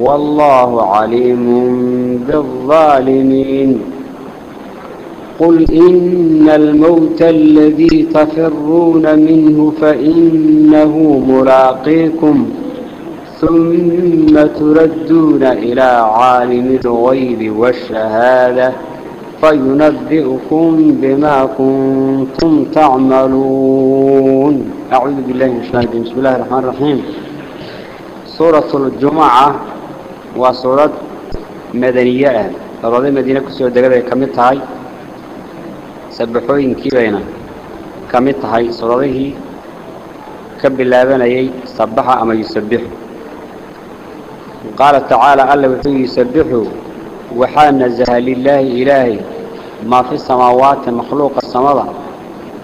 والله عليم بالظالمين. قل إن الموت الذي تفرون منه فإنه ملاقيكم ثم تردون إلى عالم الغيب والشهادة فينبئكم بما كنتم تعملون. أعوذ بالله من الشيطان بسم الله الرحمن الرحيم. سورة الجمعة. وسورة مدنية سورة مدينة كسور دقيقة كميت هاي سبحوين كيبينا كميت هاي سورة كبلابنا يي سبح أما يسبح قال تعالى ألا وحي يسبحوا وحان نزه لله إلهي ما في السماوات مخلوق السماء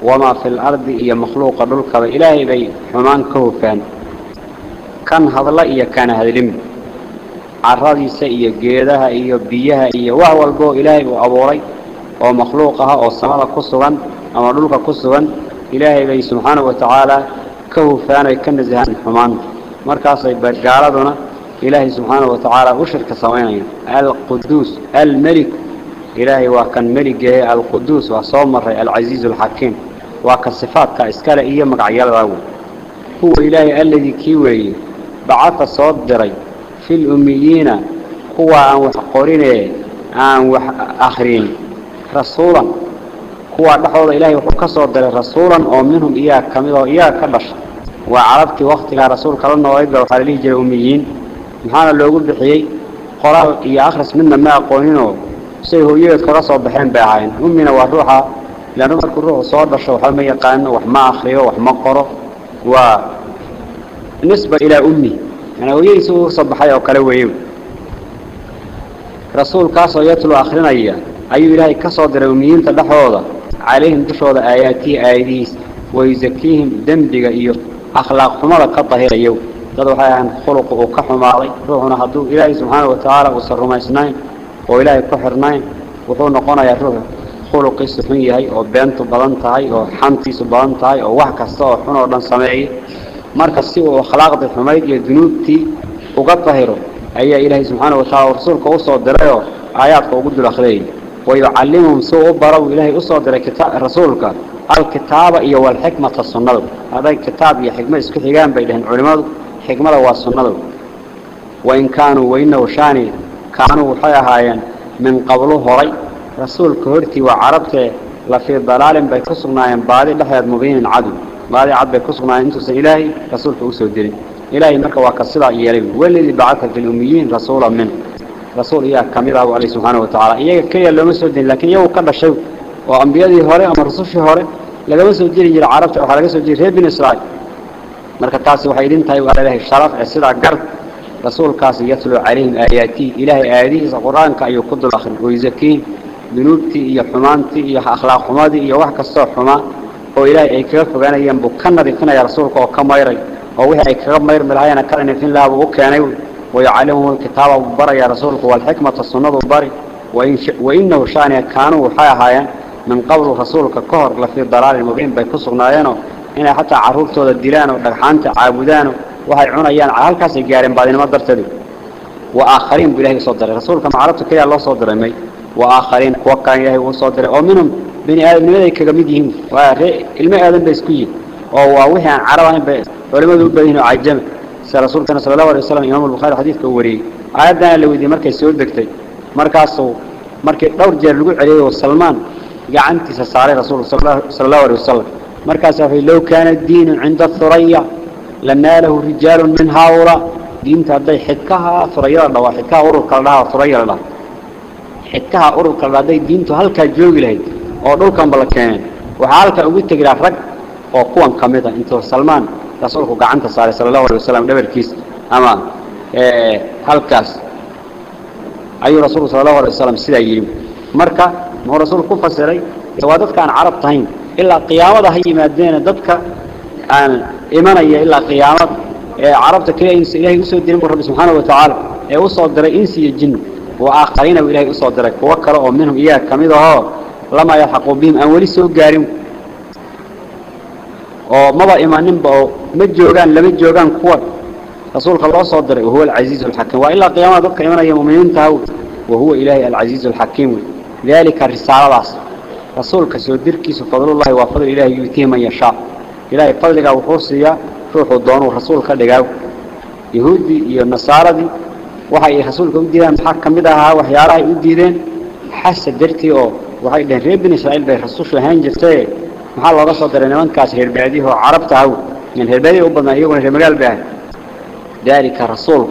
وما في الأرض إيا مخلوق دلك إلهي بي حمان كهفان كان هذا إيا كان هذا لمن عرضيسا إيا قيدها إيا بيها إيا وهو القو إلهي وأبوري ومخلوقها والسماء كسوان أما دلك كسوان إلهي بي سبحانه وتعالى كهفان كان نزهان حمان مركاسي قالدنا إلهي سبحانه وتعالى أشرك سوينين القدوس الملك إلهي وكان ملك القدوس وصومر العزيز الحكيم وكان صفات كإسكال إيا مقعيال هو إلهي الذي كيوي بعث صدري في الأميين قوة وحقورين أن وحقرين رسولا هو بحوض إلهي وحكسوا دل رسولا أو منهم إياه كمضة إياه كبش وعربت وقت إلى رسول كرنا وإبدا وحاليه جل أميين محانا اللي يقول بحيي قراء إيا أخرس منا ما أقوهينه سيه يوث كرس وبحين باعين أمينا وروحا لأنه ملك الروح صور بشر وحما يقان وحما أخريه وحما قرأ. ونسبة إلى أمي. Weeye rasuulkaasoo yatlu akhrinaya ayuu ilaahay ka soo diray ummiyiinta dhexdooda calayhim dushooda aayaatihi aayadihiis wayusakiihim dembiga iyo akhlaaq xumada ka dahirayo dad waxay ahaan khuluqa uu ka xumaaday ruuxuna hadduu ilaahay subxaana watacaala uusan rumaysnayn oo ilaahay ku xirnayn wuxuu noqonayaa ruux khuluqiisu xun yahay oo beentu badan tahay oo xantiisu badan tahay oo wax kasta oo xun oo dhan sameeyay marka si uu akhlaaqdii xumayd iyo dunuubtii uga dahiro ayaa ilaahay subxaana watacaala rasuulka usoo dirayoo aayaadka ugu dul akhriyay wayucallimuhum si uu u baro ilaahay usoo diray rasuulka alkitaaba iyo walxikmata sunnadu hadday kitaab iyo xikmad isku xigaan bay dhaheen culimmadu xikmada waa sunnadu wain kaanuu wainahu shaani kaanuu waxay ahaayeen min qablu horay rasuulka hortii waa carabtee la fii dalaalin bay ku sugnaayeen baadi dhexdeed mubiinin cadow baadi cad bay ku sugnaayeen intuusan ilaahay rasuulka usoo dirin ilaahay marka waa ka sidaa yeelay waladii bacata fi lummiyiin rasuula min rasuul iyaa ka mid ah alle subxaana watacaala iyaga keliya looma soo dirin lakiin iyagu ka dhashay oo ambiyadii hore ama rusushii hore lagama soo jiri jira carabta waxaa laga soo jiri reer bin israa'iil marka taasi waxay idin tahay waa leedahay sharaf ee sidaa gar رسول كاس يتلو عليهم آياتي إلهي آياته القرآن كأي يقض الآخر ويزكين ذنوبتي يا حمانتي يا أخلاق حمادي يا وحك الصور حما هو إلهي أي كيف فأنا ينبو كنا ذكنا يا رسولك وكما يري أو أي كيف ما يرمي الهينا كان في الله وكان ويعلمهم الكتاب وبرا يا رسولك والحكمة السنة ش... وإنه شان كانوا حيا حيا من قبل رسولك كهر لفي ضلال المبين بيكسرنا ينو إن حتى عروضته الدلان ودحانته عابدانه waxay cunayaan halkaas ay gaareen baadinimo darteed. Wa aakhariin bilahi soo diray. Rasuulka macrabta kaliya loo soo diray may wa aakhariin kuwa ilmo aadan bay isku yihiin oo waa wixii aan carab ahayn bay culimadu u badan oo cajam sida rasuulkana sallallahu alayhi wasallam imaam al-bukhari xadiiska uu wariyay aayadan la weydiiyay markay soo degtay markaas markii dhowr jeer lagu celiyay salmaan gacantiisa saaray rasuulka sallallahu alayhi wasallam markaas wuxuu loo kaana diinu cinda thuraya لناله رجال من هؤلاء دينت هذي حكها ثريا الله حكها أورك الله ثريا الله حكها أورك الله هذي دينت هلك جوج له أو دول كان وحالك أقول تجرا رج أو قوان كميدا أنت سلمان رسولك قعنت صلى الله عليه وسلم دبر كيس أما إيه هلكاس أي رسول صلى الله عليه وسلم سيدا يجيب مركا ما هو رسول كفر سري سوادت كان عرب تهين إلا قيامة هي مادين ضدك aan imanaya ilaa qiyaamad ee carabta kaliya insi ilaahay u soo buu rabbi subxaanahu wa tacaala ee u soo diray insi iyo jin wa aakhariina ilaahay u soo diray kuwo kale oo minhum iyaga ka mid soo gaarin oo maba imaninba oo ma joogaan lama joogaan kuwa rasuulka loo soo diray wahuwa alcasiizu alxakiim waa ilaa qiyaamada dadka imanaya muminiinta haw wahuwa ilaahay alcasiizu alxakiim dalika risaaladaas rasuulka soo dirkiisu fadlullahi waa fadl ilaahi yuutihi man yashaa إلهي فضلك وحوصية روح الدون ورسول كدقاو يهودي iyo nasaaradii waxay rasuulka u diideen maxaa kamid ahaa waxyaalaha ay u oo waxay dhaheen reer bani israa'iil bay rasuushu ahaan jirtay maxaa looga soo diray nimankaas reer baadiyaha oo carabta ah in reer baadiyaha u badnaa iyaguna reer magaal baa dalika rasuul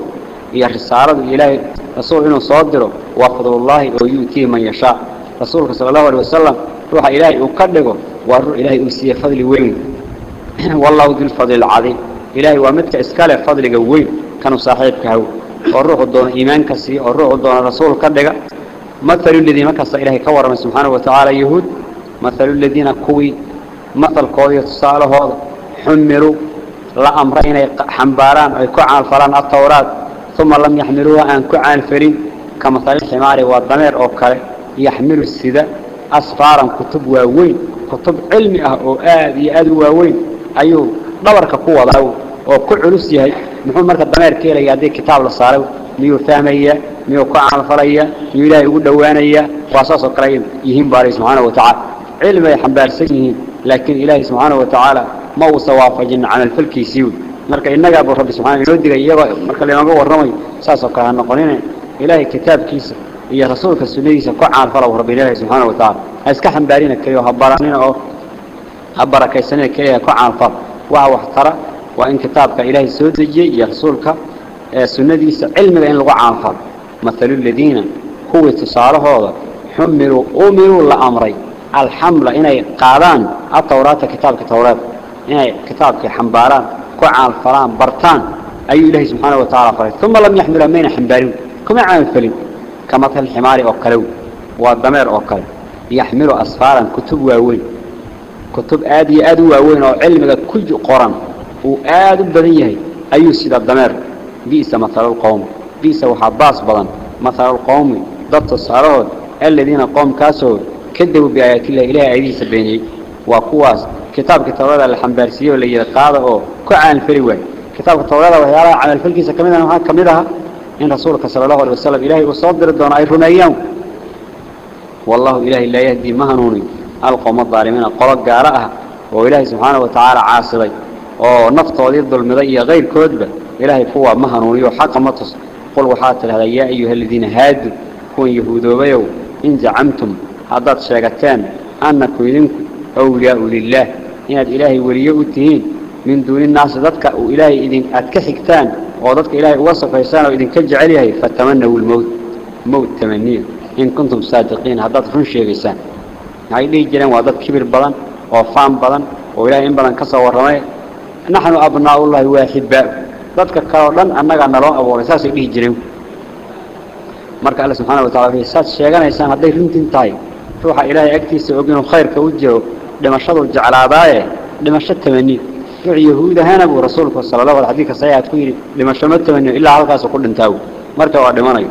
iyo risaaladu ilaahay rasuul inuu soo diro waa fadlullaahi oo yuutii man yashaa rasuulka sallallahu alayhi wasallam ruuxa ilaahay uu ka dhigo waa ruux ilaahay uu siiyay fadli weyn والله ذو الفضل العظيم إلهي ومدك إسكاله فضل قوي كانوا صاحبك هو والروح الدون إيمان كسي والروح الدون رسول كدقة مثل الذين مكس إلهي كورم سبحانه وتعالى يهود مثل الذين كوي مثل قوي تصاله هذا حملوا لا أمرين حنباران أي كعان فلان التوراة ثم لم يحملوها أن كعان فرين كمثل الحمار والضمير أو كله يحمل السدى أسفارا كتب ووين كتب علمي أو آذي آذي ووين ku wadaa oo ku culus yahay محمد مركب دمير كيلة يديك كتاب للصارع ميو ثامية ميو قاع الفرية ميو لا يقول دوانية قصص القريب يهم باري سبحانه وتعالى علم يحبار سجنه لكن إلهي سبحانه وتعالى ما هو صوافج عن الفلك يسيود مركب النجا أبو رب سبحانه يود يجيب مركب لما هو الرمي قصص قاع النقلين إلهي كتاب كيس يا رسولك السنية قاع الفرية وربنا سبحانه وتعالى أسكحن بارينك يا حبارين أو حبارك السنة كيا قاع الفرية وأحترق وإن كتابك إلهي سودجي يرسولك آه، سندي علم بأن لغة عنها مثل الذين هو اتصاره هذا حمروا أمروا لأمري. الحملة إنه قادان التوراة كتابك توراة. إنه كتابك حنباران كوعا الفلان برتان. أي إلهي سبحانه وتعالى فريد. ثم لم يحمل أمين حنبارون كما عام الفلين كمثل الحمار أوكلو والضمير أوكلو. يحمل أصفارا كتب وأوين. كتب آدي آدي وأوين وعلم لكل قرآن وآد بدن يهي أيو سيد الدمر بيس مثل القوم. بيس وحباس بدن مثل القوم ضبط الصارود. الذين قوم كاسوا كذبوا بآيات الله إله أيدي سبيني وقواس. كتاب كتاب هذا الحنبارسية اللي يقاضه كعان فريوي كتاب كتاب هذا وهي على الفلك سكمدها نوعا كمدها إن رسولك صلى الله عليه وسلم إلهي وصدر الدون أيرون أيام والله إلهي لا يهدي مهنوني. القوم الظالمين قرق قارئها وإلهي سبحانه وتعالى عاصري ونفط ضد المضي غير كذبة إلهي قوة مهنوني وحق مطس قل وحات هذا يا أيها الذين هادوا كون يهود وبيو إن زعمتم حضرت شاقتان أنكم إذنكم أولياء لله. إن إلهي وليؤتهين من دون الناس ضدك وإلهي إذن أتكحكتان وضدك إلهي وصف إيسان وإذن كجعليه فتمنوا الموت. موت تمنية. إن كنتم صادقين هذا رنشي إيسان. waxay dhihi jireen waa dad kibir badan oo faan badan oo ilaahay in badan ka soo warramay naxnu abnaa'ullahi waaxibaa dadka kale oo dhan annagaa naloo abuuray saasay dhihi jireen marka alla subxaana watacala saad sheeganaysaan hadday runtiin tahay ruuxa ilaahay agtiisa og inuu khayrka u jiro dhimashadu jeclaadaaye dhimasho tamani ruux yahuud ahaana buu rasuulku sala allahu alay xadiidka saxiixaad ku yidhi dhimasho ma tamaniyo ilaa halkaasu ku dhintaaw marka waa dhimanayo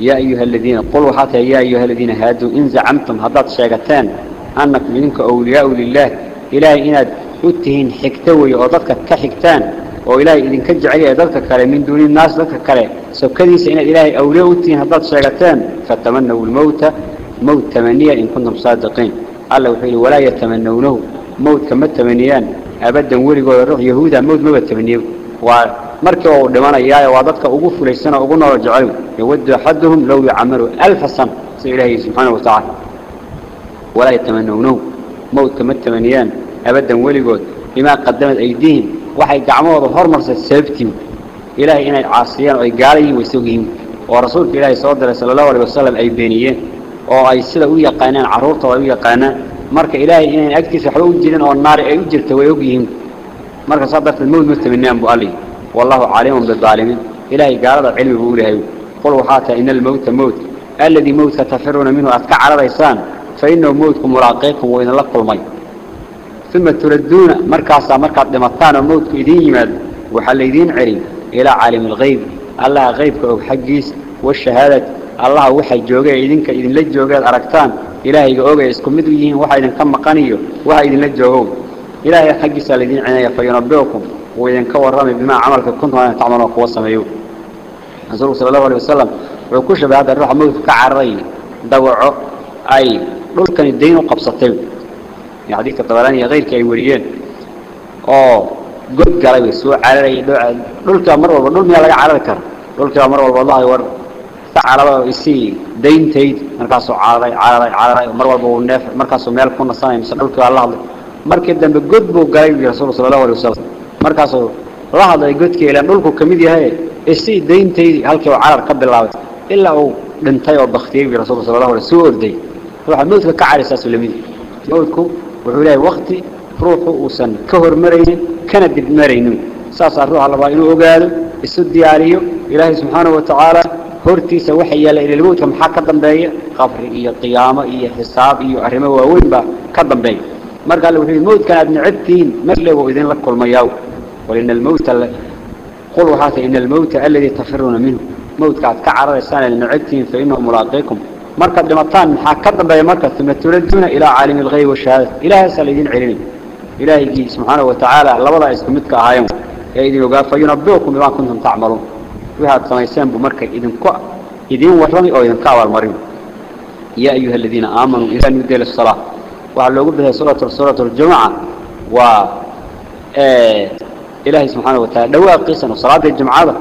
yaa ayuha aladiina qul waxaa tahay yaa ayuha aladiina haaduu in zacamtum haddaad sheegateen annakum idinka awliyaau lilaah ilaahay أتهن حكتوي وضفك كحكتان وإلهي إذن كجعلي أدلتك كلي من دون الناس لك كلي سو كذي سعين الإلهي أولي أتهن هضلت شغلتان فتمنوا الموت موت تمنية إن كنتم صادقين. الله وحيلي ولا يتمنونه موت كما التمنيان أبدا ولي قول الروح يهودا موت ما بتمنيه. ومركوا دمانا إياه وضفك أقفوا ليسنا أقلنا ورجعوا يود حدهم لو يعملوا ألف سنة سعين الإلهي سبحانه وتعالى. ولا يتمنونه موت كما التمنيان أبدا وليقود بما قدمت أيديهم وحي قعموا بفرمر سيفتهم إلهي إنا عاصيان وإقاليه ويسوقهم. ورسولك إلهي صلى الله عليه وسلم أي بينيه وأي سلوية قانان عرورة وأي قانان. مارك إلهي إنا أكتس حلوة جدا والنار أي جلت ويوقهم مارك صدرت الموت مستمنين نعم بألي والله عالمهم بالظالمين. إلهي قال هذا هو بقوله قلوا حاتا إن الموت موت. الذي موت ستفرون منه أتكع على ريسان فإنه موتكم مراقيكم وإن الله قلمين ثم تردون مركز مركز دمطان وموت إذين يمد. وحال إذين عرين إلى عالم الغيب. الله غيبك وحقيس والشهادة. الله وحي جوغة إذنك. إذن لك جوغة عرقتان إلهي جوغة إسكم مدويهين وحا إذن كم مقانيه. وحا إذن لك جوغة إلهي حقيس الذين عناية فينبعكم وإذن كور رامي بما عملك كنتم أن تعملوا قوة سميو. صلى الله عليه وسلم. وكوش بهذا الروح موت كعرين. دوعه أي. رلكن الدين وقبصتين. Ka cararay dawaco ay dhulkani dayn u qabsatay xadiidka dabaraani iyo keyrkii ay wariyeen oo god galay way soo cararayay dhulkiiba mar walba dhul miyaa laga carari kara dhulkiiba mar walba wallahi war ka caraba isii dayntayd markaasuu cararay cararay cararay mar walba uu neef markaasuu meel ku nasanay mise dhulkii baa la hadlay markii dambe god buu galay buu rasuulku sala allahu alay wasalam markaasuu la hadlay godkii ilaan dhulku ka mid yahay isii dayntaydii halkii uu carar ka bilaabay ilaa uu dhintay oo وعلي وقت روحه وسن. كهر مرين كان بد مرين ساس روح على باينه وقال السد ياريو إله سبحانه وتعالى هرتي سوحي إلى الموت. هم حق قدم بي قفر إيا القيامة إيا حساب إيا أهرم ووينبا قدم بي. مر قال له الموت كان ابن عدين مجلب وإذن لك كل مياو ولأن الموت قلوا هذا إن الموت الذي تفرون منه. موت قاعد كعرى السنة لأن عدين فإنه ملاقيكم. مركب دمطان حكبت بيا مركب ثم تردون إلى عالم الغيب والشهادة. إله سليدين علمي. إلهي سبحانه وتعالى لا والله يسكمتك عايم يا إذن وقال فينبئكم بما كنتم تعملون. وهذا سميسان بمركب إذن كوا إذن وطني أو إذن كاوى المريم يا أيها الذين آمنوا إذن يدي للصلاة وعلى قبلها صلاة الصلاة الجمعة. و إيه، إلهي سبحانه وتعالى. لو قيسا صلاة الجمعة.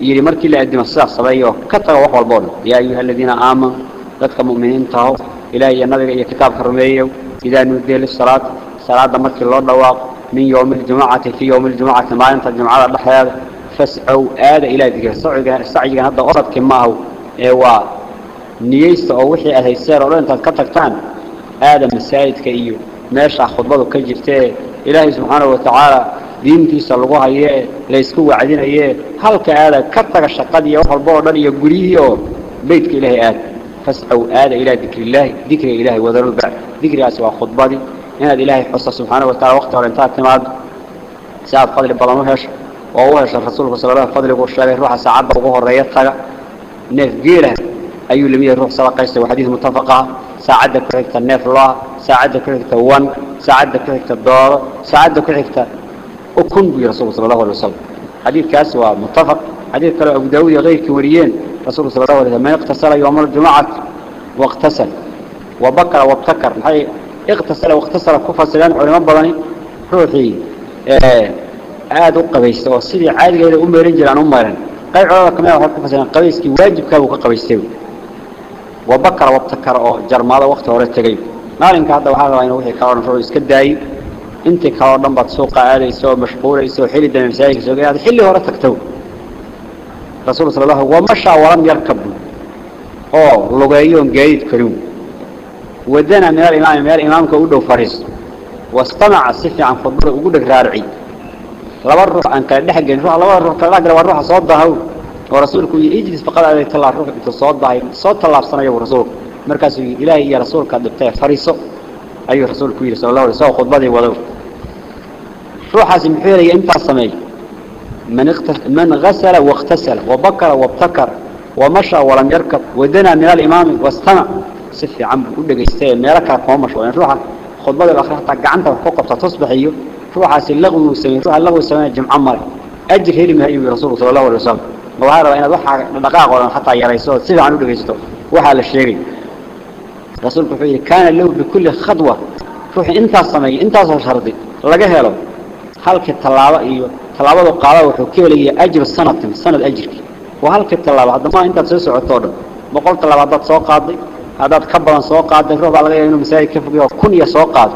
يري مركي لا عندنا صاح صبايو. كتر وحول بون يا أيها الذين آمنوا قد مؤمنين تهو. إلى ينظر إلى كتاب كرميو. إذا نودي للصلاة صلاة دمك الله دواق من يوم الجمعة في يوم الجمعة ما أنت الجمعة الله هذا فسعوا هذا إلى ذيك السعي السعي هذا غصب كما هو. إيوا. نيست أو وحي أهي السير. أنت كتر تان هذا مسايد كأيو. ماشي أخذ بضو كجفتي إلهي سبحانه وتعالى ilaahay diintiisa lagu hayee laysku wacdinayee halka aada ka taga shaqadii wax walba oo dhan iyo guryihii oo beytka ilaahay aada fascow aada ilaa dikrillaahi dikriga ilahay wadarulba dikrigaasi waa khudbadii inaad ilaahay xusa subxaana watacala waqti hore intaad timaado si aad fadli badan u hesho oo u hesho rasuulku sala la fadliguu sheegay ruuxa saacadda ugu horeeya taga neef geelah ayuu lamid ruux sadaqaysta waa xadiis mutafaqaha saacadda ku xigta neef loa saacadda ku xigta wan saacadda ku xigta doodo saacadda ku xigta وكن بي رسول صلى الله عليه وسلم. حديث كاس ومتفق. حديث كلا أبو داود يغير كوريين. رسول صلى الله عليه وسلم من اقتصر يوم الجمعة واقتصر وبكر وابتكر. اقتصر واقتصر كفر سلان علماء بلاني. روحي آه، آد وقبيست وصيري عادي إلى أمي رنجل عن أمي رن قيل علماء كما يقول كفر سلان قبيست واجب كابوك قبيستوي وبكر وابتكر. جرمال وقت ورد تقيب مالين كهذا وحاذا وحاذا وحاذا وحاذا وحاذا وحاذا وحاذا وحاذا وحاذا وحاذا وحاذا وحاذا وحاذا وحاذا وحاذا وحاذا وحاذا وحاذا وحاذا انت كاو دنبات سوق عالي سو مشهور سو حيل دم مساك سو قاعد حيل ورا تكتو رسول صلى الله عليه ومشى ولم يركب. أو لوغايون جيد كريم. ودنا من الإمام من الإمام كو دو فارس. واستمع سفي عن فضل أو دغ رارعي لبا روح ان كان دخ جن روح لبا روح كلا غرو روح سو دهو ورسول كو يجلس فقال عليه الصلاه والسلام سو تلاب سنه ورسول. مركز إلهي يا رسول كدبت فارسو أي رسول كويس صلى الله عليه وسلم خطبه وضو روح عزم حيري أنت الصمي من من غسل واغتسل وبكر وابتكر ومشى ولم يركب ودنا من الإمام واستمع. سفي عم كل جيستين ميركا قومش وين روح خطبه الأخيرة تقعنت وحقوق تصبح أيه روح عسل لغو وسمي روح اللغو وسمي جمع عمر أجر هيري من هيري رسول صلى الله عليه وسلم. وهذا إن روح دقائق ولا حتى يريسوه سفي عنه جيستو وحال الشيري رسول قحيري كان له بكل خطوة. روح انت الصمي انت الصردي لقاه له هل كتلاوة إيوه. تلاوة وقالة وحكيه لي أجر السنة السنة الاجر وهل كتلاوة هذا ما أنت تسوس عطوره ما قلت له هذا سوق قاضي. هذا تكبر سوق قاضي. روح على غير إنه كيف بيه كن يا قاضي.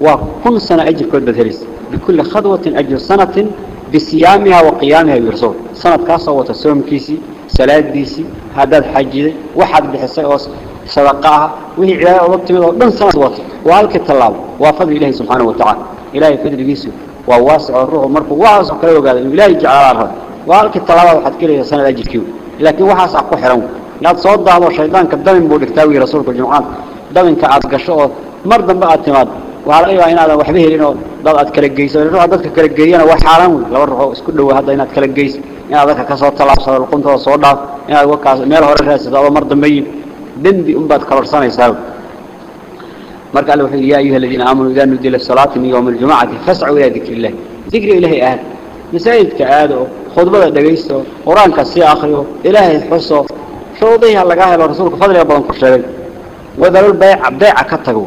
وكن سنة أجر كل بثلث بكل خطوة أجر سنة بصيامها وقيامها يرسل سنة كاسة وتسوم كيسي سلاد ديسي هذا الحج وحد بحسي uga timid oo dhan sanad wata waa halka talaabo waa fadli ilaahi subxaanahu wa tacaala ilaahay fadligiisu وواسع الروح مركو واسع كله وقال على الرب وقالك الطلبة وحد كله سنة أجل كيو لكن وحاس أقو حرام. لا تصد هذا الشيطان كدم بودك تاوي رسولك الجمعات دم كعاد قشوه. مرضا بقى اعتماد. وعلى أيها إن هذا وحبه لأنه ضل أتكلم جيس الروح ضلك كلم جينا وحرام. لو الروح اسكت له هذا إن أتكلم جيس إن هذا كسر طلع صار القنط وصودا إن هذا وكاس ماله الرأس هذا مرضا مين دندي أم بعد كبر سنة يساوي مرك الله وحي يا أيها الذين آمنوا إذا نودي للصلاة من يوم الجمعة فاسعوا إلى ذكر الله. ذكر إلهي أهل مساجد كآده خطبة دقيسته قرآن كسي آخره إلهي حصه شوضيها لقاها لرسولك فضل يبضان كشري وذلوا البيع بيع كتقوا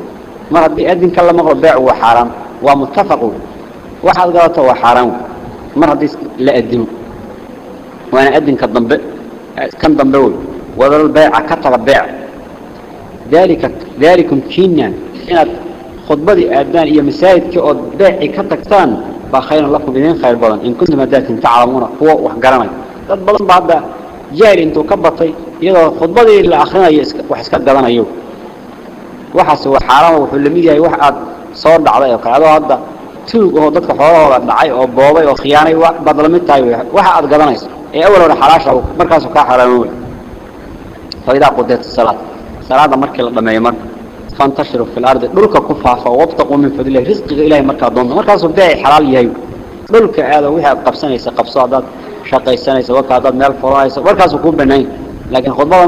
مرة بيأذن كلا مغر بيع هو حرام ومتفقوا واحد قالته هو حرام. مرة دي لا أدنوا وأنا أدن كالضنبئ كم ضنبول وذل البيع كتر البيع. ذلك ذلكم كينا إن خطبة أبناء هي مساعد كأود بيع كتكتان بخير الله بدين خير بلن إن كنتم ذات تعلمون قوة وحجرمك تبلن بعد جاري انتو كبطي. يلا خطبة إلى آخرنا يسك وحسك دلنا يوم وحس وحرام وحلمية وحد صار دعاء وقعد هذا تلو هو دكتور خاله ولا دعي أو بابي أو خياني وبدل متى يوم وحد قدرنا إيه يسك أول ولا حراشة مركز وكاح على نوله qudeet salaad salaada markii la dhameeyo marka فانتشروا في الأرض. دلك كفافة وابتقوا من فضل الله. رزق إلهي مركا دون مركا صباعي حلال يهيو. دلك هذا وحي قبسان يسا قبصا داد شاقا يسان يسا وكا داد ميال فرا يسا مركا سكون بنين لكن خطبة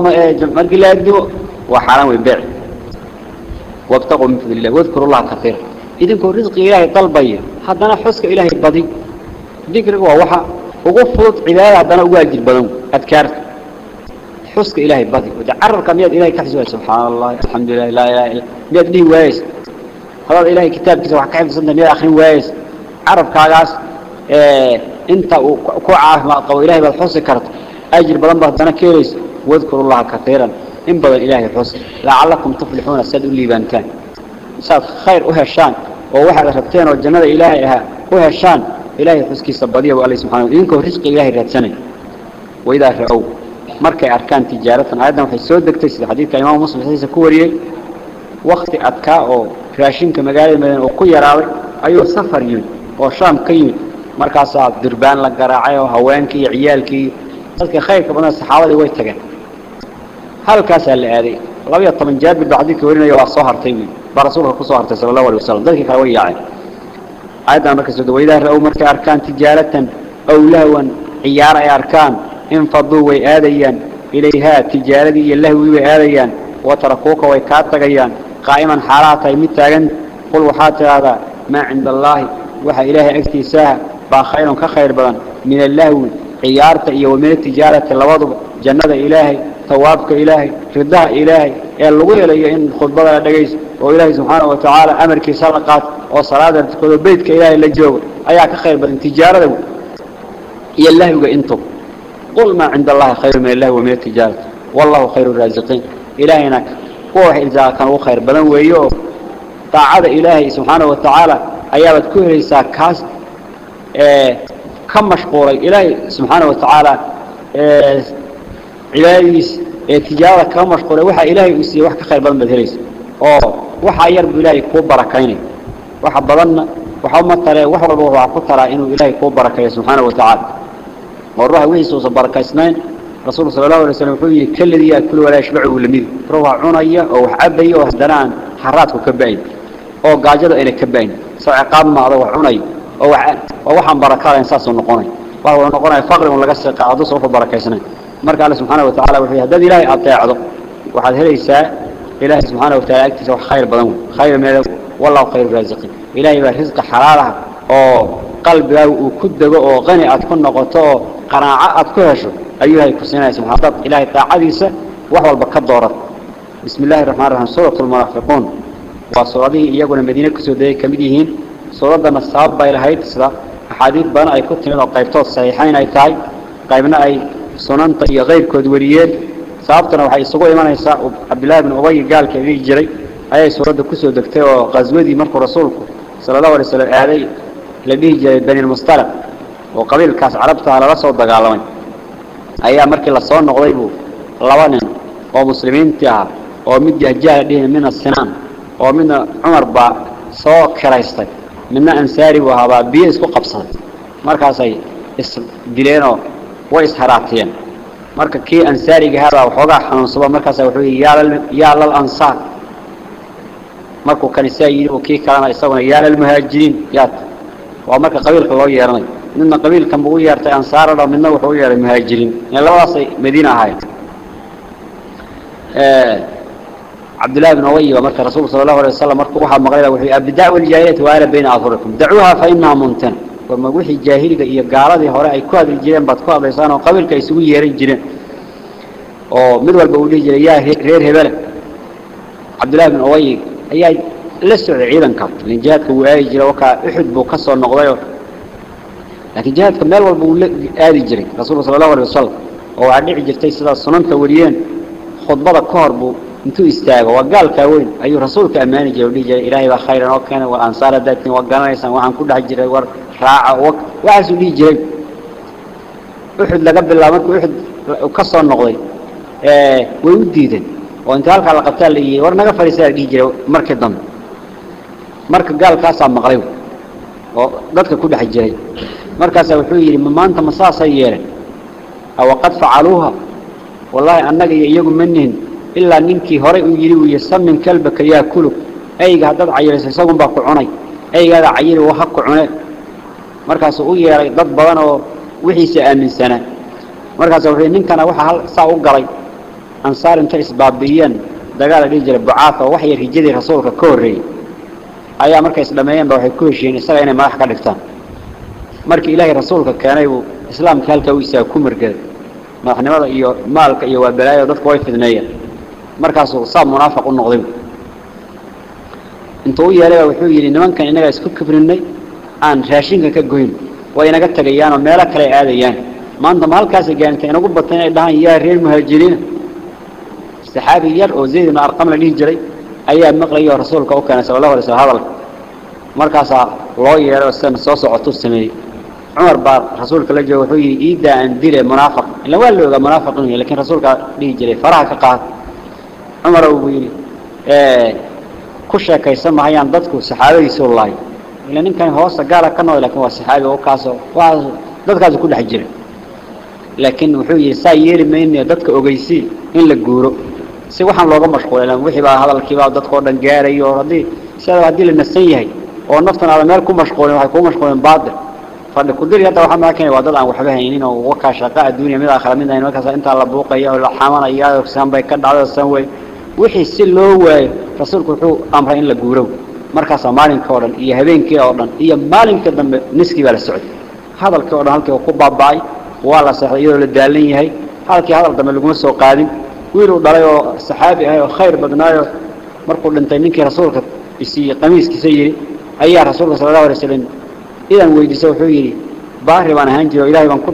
مركا لا يبدو. وحرام ويبيع. وابتقوا من فضل الله. واذكروا الله كثير إذن كون رزق إلهي طلبي حدنا حسك إلهي بدي. ذكر هو وحا. وقفض عبادة حدنا أواجد بدون أذكارك حسك إلهي بدي وتعرف كم يد إلهي كحزوه سبحان الله الحمد لله لا إله إلا ميد ليه وايس خلاص إلهي كتاب كذا وحكي حفظ صدنا ميد آخرين وايس عرف كاغاس إيه أنت وكوعاف ما قوي إلهي بالحسك كرت. أجر بلن بهدنا كيريس. واذكر الله كثيرا. إن بدن إلهي حسك لعلكم تفلحون. السد اللي بانتان. ساد خير. وهشان وواحد ربتين والجنة إلهي وهشان إلهي حسكي سبادية وقال سبحانه إنكم رزق إلهي راتسني وإذا رأوا markay arkaan tijaaratan ayadan waxay soo degtay sida xadiidka imaam muslim saxiisa ku wariyay waqti adkaa oo raashinka magaalada madiina uu ku yaraaday ayuu safar yimid oo shaam ka yimid markaasaa durbaan la garaacay oo haweenkii iyo ciyaalkii dadka khayrka badan saxaabadii way tageen halkaasaa la aaday laba iyo toban jaabir baa xadiidka warinaya waa soo hartay wiil baa rasuulka ku soo hartay sala allahu alay wasalam dadkii kale way yaaceen ayadan marka soo waydaa ra-ow markay arkaan tijaaratan aw lahwan ciyaar ay arkaan انفضوا ويآديان إليها تجارتي اللهوي ويآديان وتركوك ويكاتغيان قائما حالاتي متاغن. قل وحات هذا ما عند الله. وحا إلهي اكتساها. باخير كخير بدن. من اللهو. عيارة ومن التجارة اللوضب جنة إلهي. ثوابك إلهي. ردها إلهي. اللغوية لي إن خطبة لدقيس وإلهي سبحانه وتعالى أمرك سلقات وصلاة تكون بيتك إلهي للجوب أيها كخير بدن. تجارة. إيا اللهو إنتم قل ما عند الله خير من الله ومن التجارة. والله خير الرازقين. إلهنا هو إذا كان خير. بلن ويو. طاعة إلهي سبحانه وتعالى. أيابت كوهيسا كاس آه كم مشغولي إلهي سبحانه وتعالى آه إلهي آه تجارة كم مشغولي وحا إلهي أسي وحا خير بلن بدهليس أوه وحا يرب إلهي كو بركيني. وحا بلن وحوما ترى وحول وحكو ترى إنه إلهي كو بركة سبحانه وتعالى. والروح ويسوس بركة اثنين رسول صلى الله عليه وسلم يقول كل ذي يأكل ولا يشبعه لميد روح عنية أو عبية أو هدران حراتك كبين أو قاجد إلى كبين سواء عقاب ما أو عنية أو وحن بركة إنساس النقوني وهو النقوني فقر ولا قصة قاعدة صوف بركة اثنين مرك الله سبحانه وتعالى وفي هذا إلهي أطيعه وحد هليسا إلهي سبحانه وتعالى أكتسب خير بدن خير من والله خير الرازقين إلهي برزق حلالها أو قلب وكدق أو غني أتكون نقطة. قناعة أتكهشه أيها الكسينة وتعالى إلهي تعاليسة وهو البكر دورت بسم الله الرحمن الرحيم. سورة المنافقون. وسورة يقول المدينة كسودية كمديهين. سورة الصحاب إلهي تسلا أحاديث بنا أي كتن من القيبتات الصحيحين أي تاي. قيبنا أي سنن طي غير كودوريين sababtana waxay isugu imanaysaa Abdullah ibn Ubay gaalka ee jiray ayay suurada ku soo degtay oo qaswadii markuu rasuulku sallallahu alayhi wasallam aaday la dhihi jiray bani al-mustalaq oo qabiilkaas carabta la soo dagaalamay ayaa markii la soo noqday buu laba nin oo muslimiinta ah oo mid jahjaha dhihin mina sinaan oo midna Umar ba soo kiraystay midna ansaari buu ahaa biyo isku qabsaday markaasay is dileenoo way isharaatiyeen marka kii ansaariga hada waxoogaa xanuunsado markaas wuxuu yiri yaa lal ansaar markuu kanisaa midna qabiilkan buu u yeertay ansaar oo midna wuxuu u yeeray muhaajiriin in labadaas ay ee Abdullah ibn Ubay wa marka rasuul sallallahu alayhi wasallam markuu waxa maqlay wuxuu abdaa wal jaahiliyah wa ala bayna afurikum da'uha fa inna mumtan warma wixii jaahiliga iyo gaaladii hore ay ku hadli jireen baad ku hadlaysaan oo qabiilka ay isugu yeeran jireen oo mid walba uu dhihi jiray yaa reer hebele Abdullah ibn Ubay ayaa la socday ciidanka لكن جهاد كمال والبول آلي جري رسول صلى الله عليه وسلم. أو عدي عجل تيسد الصنم توريان خد بلا كاربو انتو استاغ وقال كاوين. أي رسولك أماني جي وليجا إلهي بخير نوكينا والأنصار داتني وقال ريسا وحن كل حجر ور راعة وقت وعزو لي جري. وحد لقبل الله مركو. وحد وكسر النقضي. آه، ويودي ذن وانت هالك على قتال إيه ورنا قفل يسار لي جري. مركة ضم مركة قال كاسا مغريو وقال كل حجري nihin ilaa ninkii horey u yidhi uu yihi samin kalbaka yaakulu ayga haddaad cayirayso isagun baa ku cunay aygaada cayiri waa ha ku cune markaasuu u yeeray dad badan oo wixiisa aaminsanaa markaasuu wuxuu ninkana waxa hal saa u galay ansaar inta isbaabiyeen dagaal dhihi jiray bucaaf oo wax yar hijadii rasuulka ka horreeyay ayaa markay isdhameeyeenba waxay ku heshiiyeen isaga inay madax ka dhigtaan markii ilaahay rasuulka keenay uu islaamka halkaa u isaga ku margaday madaxnimada iyo maalka iyo waa balaayo dadku way fidneeyeen markaasuu saa munaafiq u noqday intuu yeelay wuxuu yidhi nimankan inaga isku kibrinay aan raashinka ka goyn way inaga tagayaan oo meelo kale aadayaan maanta ma halkaas gaantay inagu batay inay dhahaan yaa reer muhaajiriin saxaabi yar oo zayd ibn arqam la dhihi jiray ayaa maqlayay rasuulka u keenay sallallahu alayhi wasallam markaas loo yeeray san soo socoto sameeyay aan dile munaafiq ila waa looga munaafiqin laakiin rasuulka dhihi jiray faraha ka qaad umar uu yiri ee ku sheekaysan mahayaan dadku saxaabadiisu laay ila ninkan hoosta gaala ka nool laakiin waa saxaabi oo kaaso waa dadkaas ku dhex jira laakiin wuxuu yiri saa yeeli meeyay dadka ogeysi in la guuro si waxaan looga mashquulay wixii baa hadalkii baa dadka oo dhan gaarayo hadii sida hadii la nasan yahay oo naftan aad meel ku mashquulin waxay ku mashquulin baadil fadhi ku dir hadda waxa ma keenay waa dad aan waxba haynin oo waka shaqa adduunyo mid aakhira mid aynu markaas inta la buuqayo oo la xamanayo oo san bay ka dhacdo san way wixii si loo waayo rasuulku wuxuu amray in la guuro markaas maalinka oo dhan iyo habeenkii oo dhan iyo maalinka dambe niski baa la socday hadalkii oo dhan halkii ku baabay waa la saxay iyadoo la daalan yahay halkii hadal dambe lagu soo qaadin wiil uu dhalay oo saxaabi ah oo khayr badnaayo markuu dhintay ninkii rasuulka isii qamiiskiisa yiri ayaa rasuulka sallallahu alayhi wasallam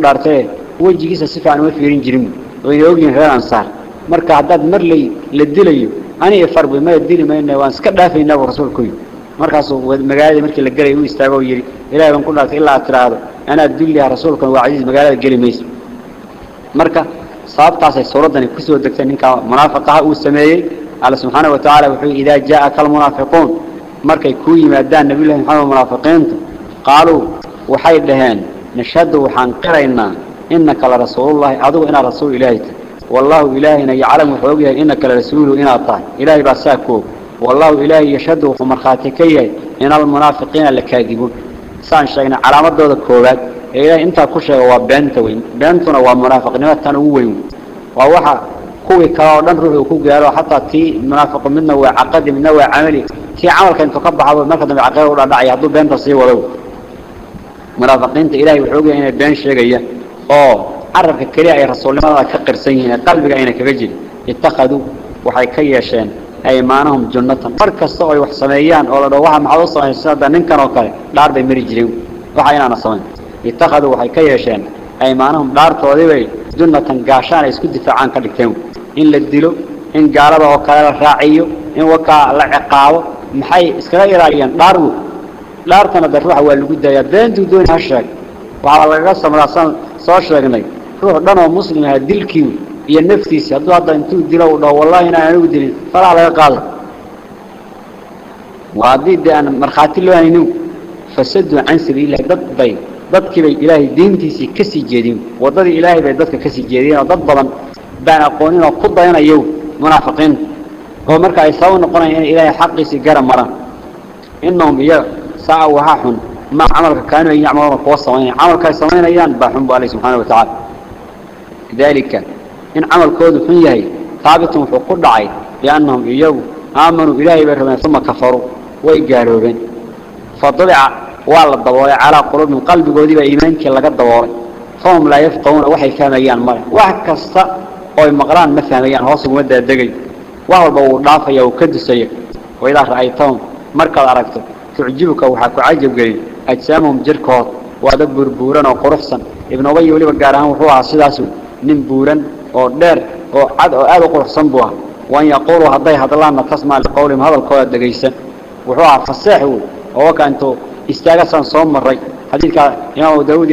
dhaartay wajigiisa si fiican uma fiirin jirin oo inay ogyihiin reer ansaar marka haddaad mar lay la dilayo ani farbi ma dili mayna waan iska dhaafaynaa buu rasuulku yiri markaasuu magaalada markii la galay uu istaago yiri ilaahay baan ku dhaartay ilaa tiraado ana diliya rasuulkan waa cadiis magaalada gali mayso marka sababtaas ay suuradani ku soo degtay ninka munaafiqaha uu sameeyay Allah subhanahu wa ta'ala wuxuu ida jaa kal munaafiqun markay ku yimaadaan munaafiqiinta قالوا وحي لهان نشهد وحان قرينا إنك لرسول الله أدو إنا رسول الله والله إلهنا يعلم حوقها إنك لرسول إنا طه. إلهي باساكو. والله إلهي يشهد ومرخاتكي إن المنافقين لكاذبون. سان شاينا على مدى ذكوبات إلهي إنتا كشي هو بنتوين بنتنا هو منافق نمتنا هوين ووحا كوي كاردن روحي وكوكي قالوا حتى تي منافق منه وعقد منه وعملي. تي عمل كانت تقبع هذا المنافق من عقيره ولا بعي هدو بنت صيوة munaafiqiinta ilaahay wuxuu ogyahay inay been sheegaya oo carabka keliya ay rasuulnimadada ka qirsan yihiin ee qalbiga ayna kaga jirin ittakhaduu waxay ka yeesheen aymaanahum junnatan mar kasta oo ay wax sameeyaan oo la dhaho waxa maxaad u samaysay hadda ninkan oo kale dhaar bay mari jireen waxa inaana samayn ittakhaduu waxay ka yeesheen aymaanahum dhaartoodii bay junnatan gaashaan ay dhaartana de ruuxa waa lagu daayaa beentuu dooni ha sheeg waxaa lagaga samraasaan soo sheegnay ruux dhan oo muslim ahaa dilkii iyo naftiisi hadduu hadda intuu dilo uu dhaho wallahi inaan anigu dilin faraha laga qaado waa haddii dee aan markhaati loo haynin fasaduu can sabiilillahi dad bay dadkii bay ilaahay diintiisii ka sii jeediyeen waddadii ilaahay bay dadka ka sii jeediyeen oo dad badan baan aqoonin oo ku dayanayo munaafiqiinta oo marka ay sabab noqonayaan inay ilaahay xaqiisii gara maraan innahum iyaga ساعة وحاحن ما عملك كانوا يعملون قوصوين عملك يسمين أيان بحبه عليه سبحانه وتعالى. ذلك إن عمل كود فنيهي ثابتهم في القرد عين لأنهم إيو آمنوا إلهي برمان ثم كفروا وإجاروا بين. فضلع وعلى الضوارع على قلوب من قلب قوذيب إيمانك لقد الضوارع فهم لا يفقون وحي كاميان مرح وحكاست أو المقران مثاميان واصل مدى الدقي. وهو البور نافي وكد سيء وإله رأيتهم مركز عركتهم daadegay wax walba wuu dhaafaya uu ka dusaya waidaa ra'aytahum markaad aragto tucjibuka waxaa ku cajabgelin ajsaamuhum jirkood waa dad burbuuran oo quruxsan ibnu ubay weliba gaar ahaan wuxuu ahaa sidaasu nin buuran oo dheer oo cad oo aad u quruxsan buu ah waan yaquuluu hadday hadlaanna tasmac liqowlihim hadalkooda dhegaysan wuxuu ahaa faseex wey oo waka intuu istaagasaan soo maray xadiidkaa imaamu daawuud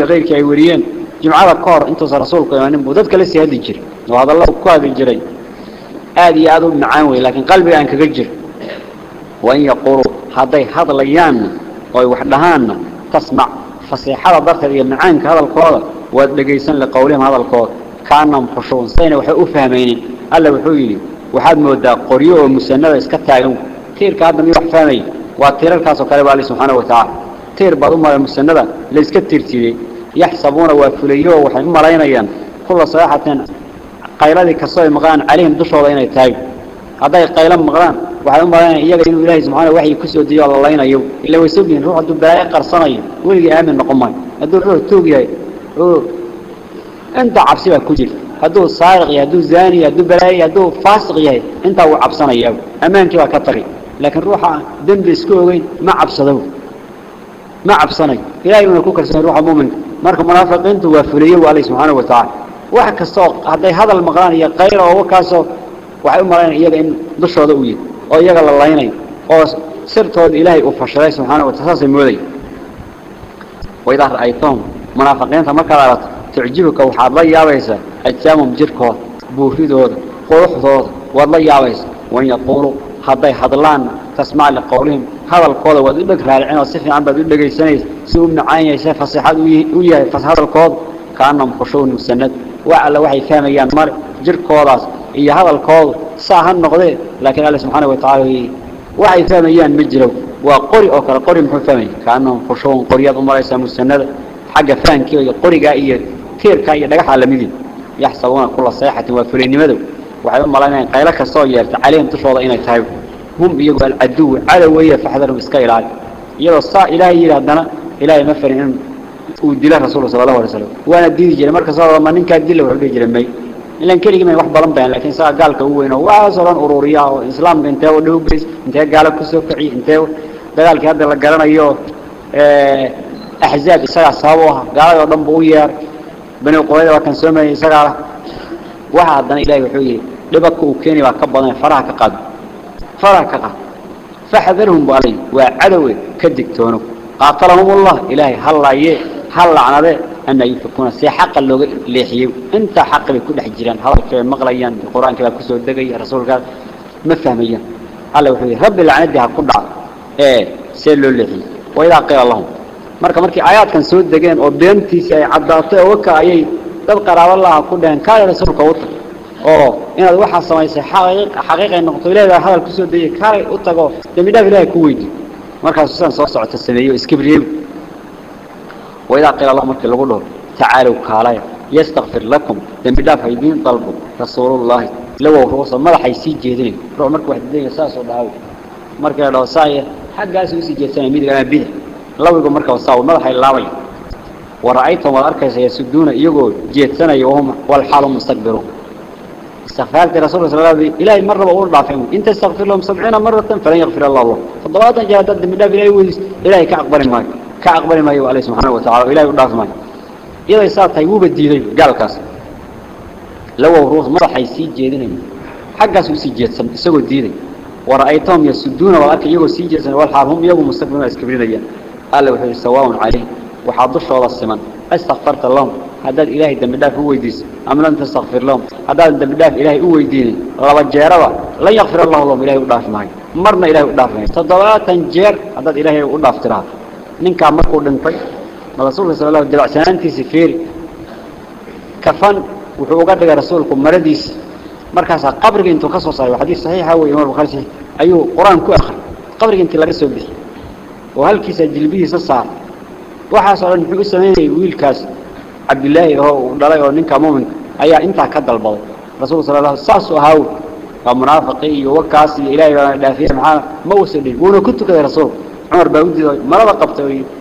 وإن يقولوا هذا هذا ليان أو وحدهان تسمع فصيحة الضرر من عنك هذا القول ودغيسن لقولهم هذا القول. كأنهم خشون سين وحي افهمين الله وحي لي. وحد مودا قريو مسند اسك تاغن تيرك آدم يفهمي واتيرك سو كاري بالي سبحانه وتعالى. تير بعض ما المسند لا اسك تيرتي يحسبون وفليو وحي ملينيان كل صيحتين قيلدي كسو مقان عليهم دشوده اني تاغ هذا قيلم مقران qoryo oo musanada iska taagan tiirka hadda miy wax fahmaya waa tiirarkaasoo kale ba alle subxaana wa tacaala tiir baad u mara musanada layska tiirtiiyey yaxsabuuna waa fulayo oo waxay u malaynayaan kulla saexatin qayladii kastoo ay maqlaan calayhim dushooda inay tahay hadday qaylo maqlaan waxay u malaynayaan iyaga inuu ilaahay subxaana waxyi ku soo dejiyo oo la laynayo ila way sogyihin ruux hadduu balaayo qarsanayo weligii aamin noqon maayo hadduu ruux toog yahay oo inta cabsi baa ku jirta hadduu saariq yahay hadduu zaani yahay hadduu balaayo yahay hadduu faasiq yahay intaa wuu cabsanayaa ammaankii baa ka tagay laakiin ruuxa dembi isku ogeyn ma cabsado ma cabsanayo ilahay una ku kalsoonay ruuxa muuminka marka munaafiqiintu waa fuliyo waa alle subxaana wa tacaala wax kastoo hadday hadal maqlaan iyo qayra oo wakaasoo waxay u malaynaya iyaga in dushooda u yihi oo iyaga la laynayo oo sirtooda ilaahay uu fashiray subxaana wa taala saasay moodaya waidaa ra'aytahum munaafiqiinta markaad aragto tucjibuka waxaad la yaabaysaa ajsaamum jirkooda buuridooda quruxdooda waad la yaabaysaa wain yaquuluu hadday hadlaan tasmac liqowlihim hadalkooda waad u dheg raaricin oo si fiican baad u dhegaysanaysa si u macaan yahay see faseexad u yahay hadalkooda kaanahum khushuun musanad wax alle waxay fahmayaan male jirkoodaas هي هذا القول صاح النقدين لكن الله سبحانه وتعالى وعي ثانيا مجرو وقري أو كان قري محفمي كانهم فشون قري ابو مريس مستند حق فان كي قري غاي كير كان يدغ حالميد يحسبون كل صيحه وفرين مدو وحي ملانين قيل كاستو ييرت عليهم تشودا اني تايب هم يقول العدو على وي فحذر مسكيل عاد يلو صا إلى يلا دنا إلى ما فرين ودي له رسول الله صلى الله عليه وسلم وأنا دي جيري مركز ما نكا دي له وخدي جيري ilan keligii may wax badan bayan lakiin isagaa gaalka u weyn oo waxaasoo dhan ururiya oo islaamka intee u dhow geys intee gaalo kusoo kaciy intee dagaalkii hadda la garanayo axzaab isagaa sabab u aha gaaladoo dhan buu yeeray bani qurayda waa kan soo marayay isagaa lah waxa haddana ilahay wuxuu yihi dhibadka uu keeni baa ka badan faraha ka qaado faraha ka qaado faxdarhum bu alay waa cadowe ka digtoono qaatalahum ullah ilaahay ha laaye ha dhex jiraan hadalkii bay maqlayaan qur-aankii baa kusoo degaya rasuulkaas ma fahmayaan alla wuxuu yihi rabbi lacnadii ha ku dhaco ee see loo leexiyey waidaa qiila lahum marka markii aayaadkan soo degeen oo beentiisii ay caddaatay oo waka ayay dad qaraabo laha ku dhaheen kaale rasuulka u tag oo inaad waxaa samaysay xaqiiqay noqoto ilaahay hadal ku soo dayay kaalay u tago dembi dhaaf ilaahay ku weydi markaasuu sidan soo socota sameeyo iskibriyey waidaa qiila lahum markii lagu dhaho tacaalow kaalaya yastakfir lakum dembi dhaaf haydiin dalbo rasuulullaahi lawow ruusa madaxay sii jeedinayn ruux markuu wax diidaya saasoo dhaawi markii la dhaho saaya xaggaasuu usii jeedsanaya midig ama bidix lawigu markaa saa madaxay laabay wara'aytum waad arkaysa yasuduuna iyagoo jeedsanaya wahum walxaalu mustakbiruun استغفرت رسول الله صلى الله عليه وسلم إلهي مرة بقول ضعفهم إن تستغفر لهم سبعين مرة فلن يغفر الله لهم فضباطا جهدت من الله إلهي ويس إلهي كأقبل ماي كأقبل ماي وعليه سبحانه وتعالى. إلهي وضعف ماي إذا يسار تيبوب الديني قال كاس لو روح مرة حيسي جيدين حقا سوسي جيدسن سوى الديني ورأيتهم يسدون ولكن يقول سي جيدسن والحال هم يقول مستقبلون اسكبرين قال له سواء عليه. وحضرش ولا السمن. أستغفرت اللهم هذا إلهي دم الله هو يديس. أم لن تستغفر لهم؟ هذا دم الله إلهي هو يديني. رب الجيرة لن يغفر الله لهم. إلهي وداف معي مرنا إلهي وداف معي تضوات جير. هذا إلهي وداف تراه ننكا مركو دنطي رسول الله صلى الله عليه وسلم سنانتي سفيري كفن وحوقات لك رسولكم مرديس مركز قبرك انتو كسو صحيح حديث صحيح هو إمام البخاري صحيح أيوه قرآن كو أخر قبرك انت لقسو به وهل كيس جلبيه سصار waxaas oo dhan wuxuu sameeyay wiilkaas Abdullaahi oo dhalay oo ninka muumin ayaa inta ka dalbaday rasuulka sallallahu alayhi wasallam saasu ahaa waa munaafiqi iyo wakaas iyo ilaahay baa dhaafiyay maxaa ma wasadin wuuna ku tukaday rasuulka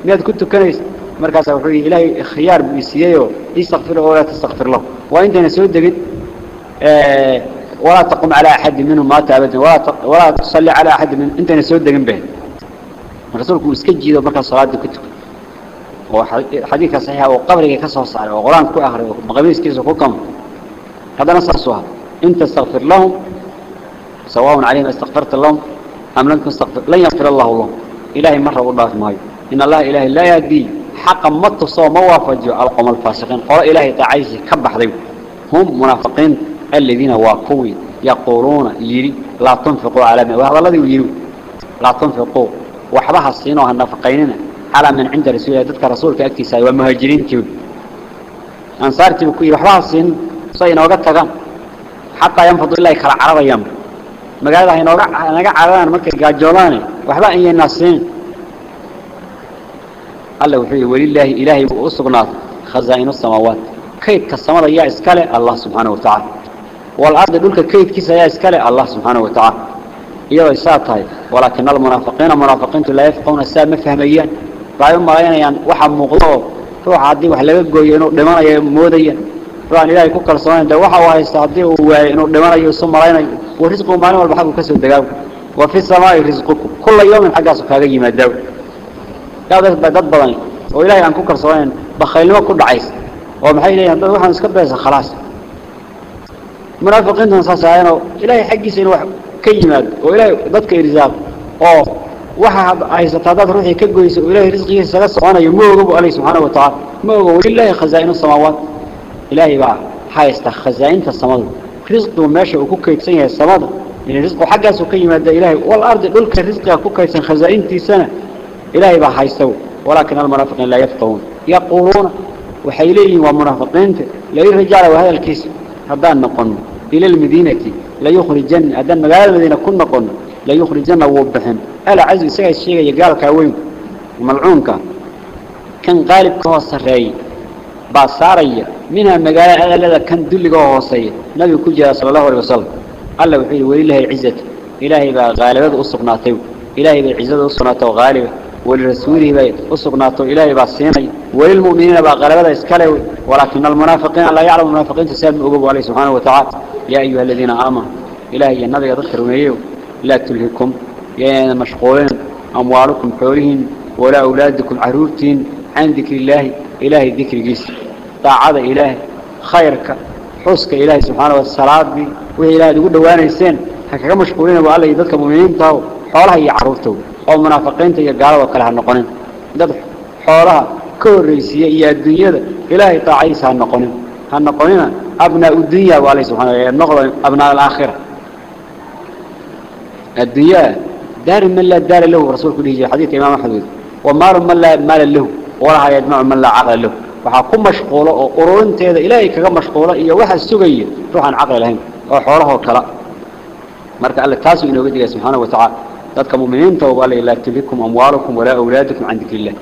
Miyaad ku tukanaysa markaas wuxuu yiri ilaahay khiyaar buu siiyay istaghfir oo la tastaghfir lahu waa intana soo degin ee ولا تقم على أحد منهم. مات أبدا ولا ولا تصلي على أحد من أنت نسود دقن به رسولك مسكجي ذو مركز صلاة كتب وحديث صحيح. وقبرك كسر صار وقرآن كو آخر. وقميص كيس وكم هذا نص السؤال أنت استغفر لهم سواء عليهم استغفرت لهم أم لن تستغفر لن يغفر الله لهم. إلهي مرة والله ماي إن الله إلهي لا يهدي. حقا ما تصو موافج القوم الفاسقين. قال إلهي تعيسي كبح ذي هم منافقين الذين واقفوا يقولون يري. لا تنفقوا على ما وهذا الذي يري. لا تنفقوا. وحبها الصين وهالنفقيننا على من عند رسول الله. تذكر رسولك أكتسا ومهاجرين تيوي أنصار تبكي وحبها الصين. صينا وقتها حتى ينفض الله يخلع عرض يم مقالة هنا نقع عرضان مركز قاجولاني وحبها إيا الناسين الله وحيه ولله إلهي وأصغنات خزائن السماوات. كيد كالسماء يا إسكالي؟ الله سبحانه وتعالى. والأرض دولك كيد كيسا يا إسكالي؟ الله سبحانه وتعالى. إياه إساتهاي ولكن المنافقين منافقين لا يفقون الساب مفهميان رايهم مغينيان وحا مغضو روح عدي وح لغا gooyo inuu dhimanayo moodayaan ruuxan ilaahay ku kalsoonaan da waxa uu uu waayo inuu dhimanayo soo maraynayo wa risqu maalin walba xaq ka soo dagaag wa fi samaa'i rizqukum kullu yawmin xagaas kaaga yimaado dad dad badan oo ilaahay aan ku kalsoonaan bakhaylnimo ku dhacays oo maxay leeyahay dad waxaan iska beesa khalaas munaafiqiintan saasayno ilaahay xaqiisa inuu wax ka yimaado oo ilaahay dadka irzaaq oo waxa haysataa dad ruuxii ka goyso ilaahay risqigiisa saga soconayo ma ogo Allah subhanahu wa ta'ala ma ogo walillahi khazaa'inu samawat إلهي بقى حايست خزائن تصمد رزق وماشي وكوكيت سنة الصمد. إن يعني رزق حاجة سوقي مادة إلهي. والأرض دول كرزق وكوكيت سنة خزائن تيسنة إلهي بقى حايستو ولكن المرافقين لا يفطون يقولون وحيليه ومرافقين لي الرجال وهذا الكيس؟ هذا النقن إلى المدينة لا يخرجن هذا المجال المدينة كنا قلنا. لا يخرجن ووبهن ألا عزيز سيئ الشيء يقال كاوين وملعونك. كان غالب كواصر رأيه الشيء يقال كوين وملعونك كان غالب كوصري باصارية منها مقال هذا كان دل قوصي نبي كجا صلى الله عليه وسلم الله وحيد ولله العزة إلهي بقى غالبات أصقناته إلهي بالعزة أصقناته غالبة ولرسوله بي أصقناته إلهي باسيني وللمؤمنين بقى غالبات إسكالي ولكن المنافقين لا يعلم المنافقين تسابق أبوه عليه سبحانه وتعالى يا أيها الذين آمنوا إلهي النبي يذكر ميو لا تلهكم يا مشغولين أموالكم حولهم ولا أولادكم عرورتين عن ذكر الله إلهي ذكر جيس. طاعة إلهي خيرك حسك إلهي سبحانه والصلاة بي. وهي إلهي يقول دوانا السين هكذا مشغولين أبو الله يذكر مؤمنين تاو. حولها يعرورتو أو منافقين تيقالوا وكلها النقنين دد حولها كوريسية إيا الدنيا إلهي طاعيس هالنقنين هالنقنين أبناء الدنيا والله سبحانه وتعالى. أبناء الآخرة. الدنيا دار من لا دار له رسول كله حديث إمام أحمد. ومال من لا مال له. ولا يجمع من لا عقل له waxaa ku mashquulo oo ururinteeda ilaahay kaga mashquulo iyo waxa sugaya ruuxan caqli lahayn oo xoolaha kala marka alla taas inoo digay subhanahu wa ta'ala dadka muuminiinta oo wala ilaa tibikum amwaalukum wala awlaadukum an dhikrillah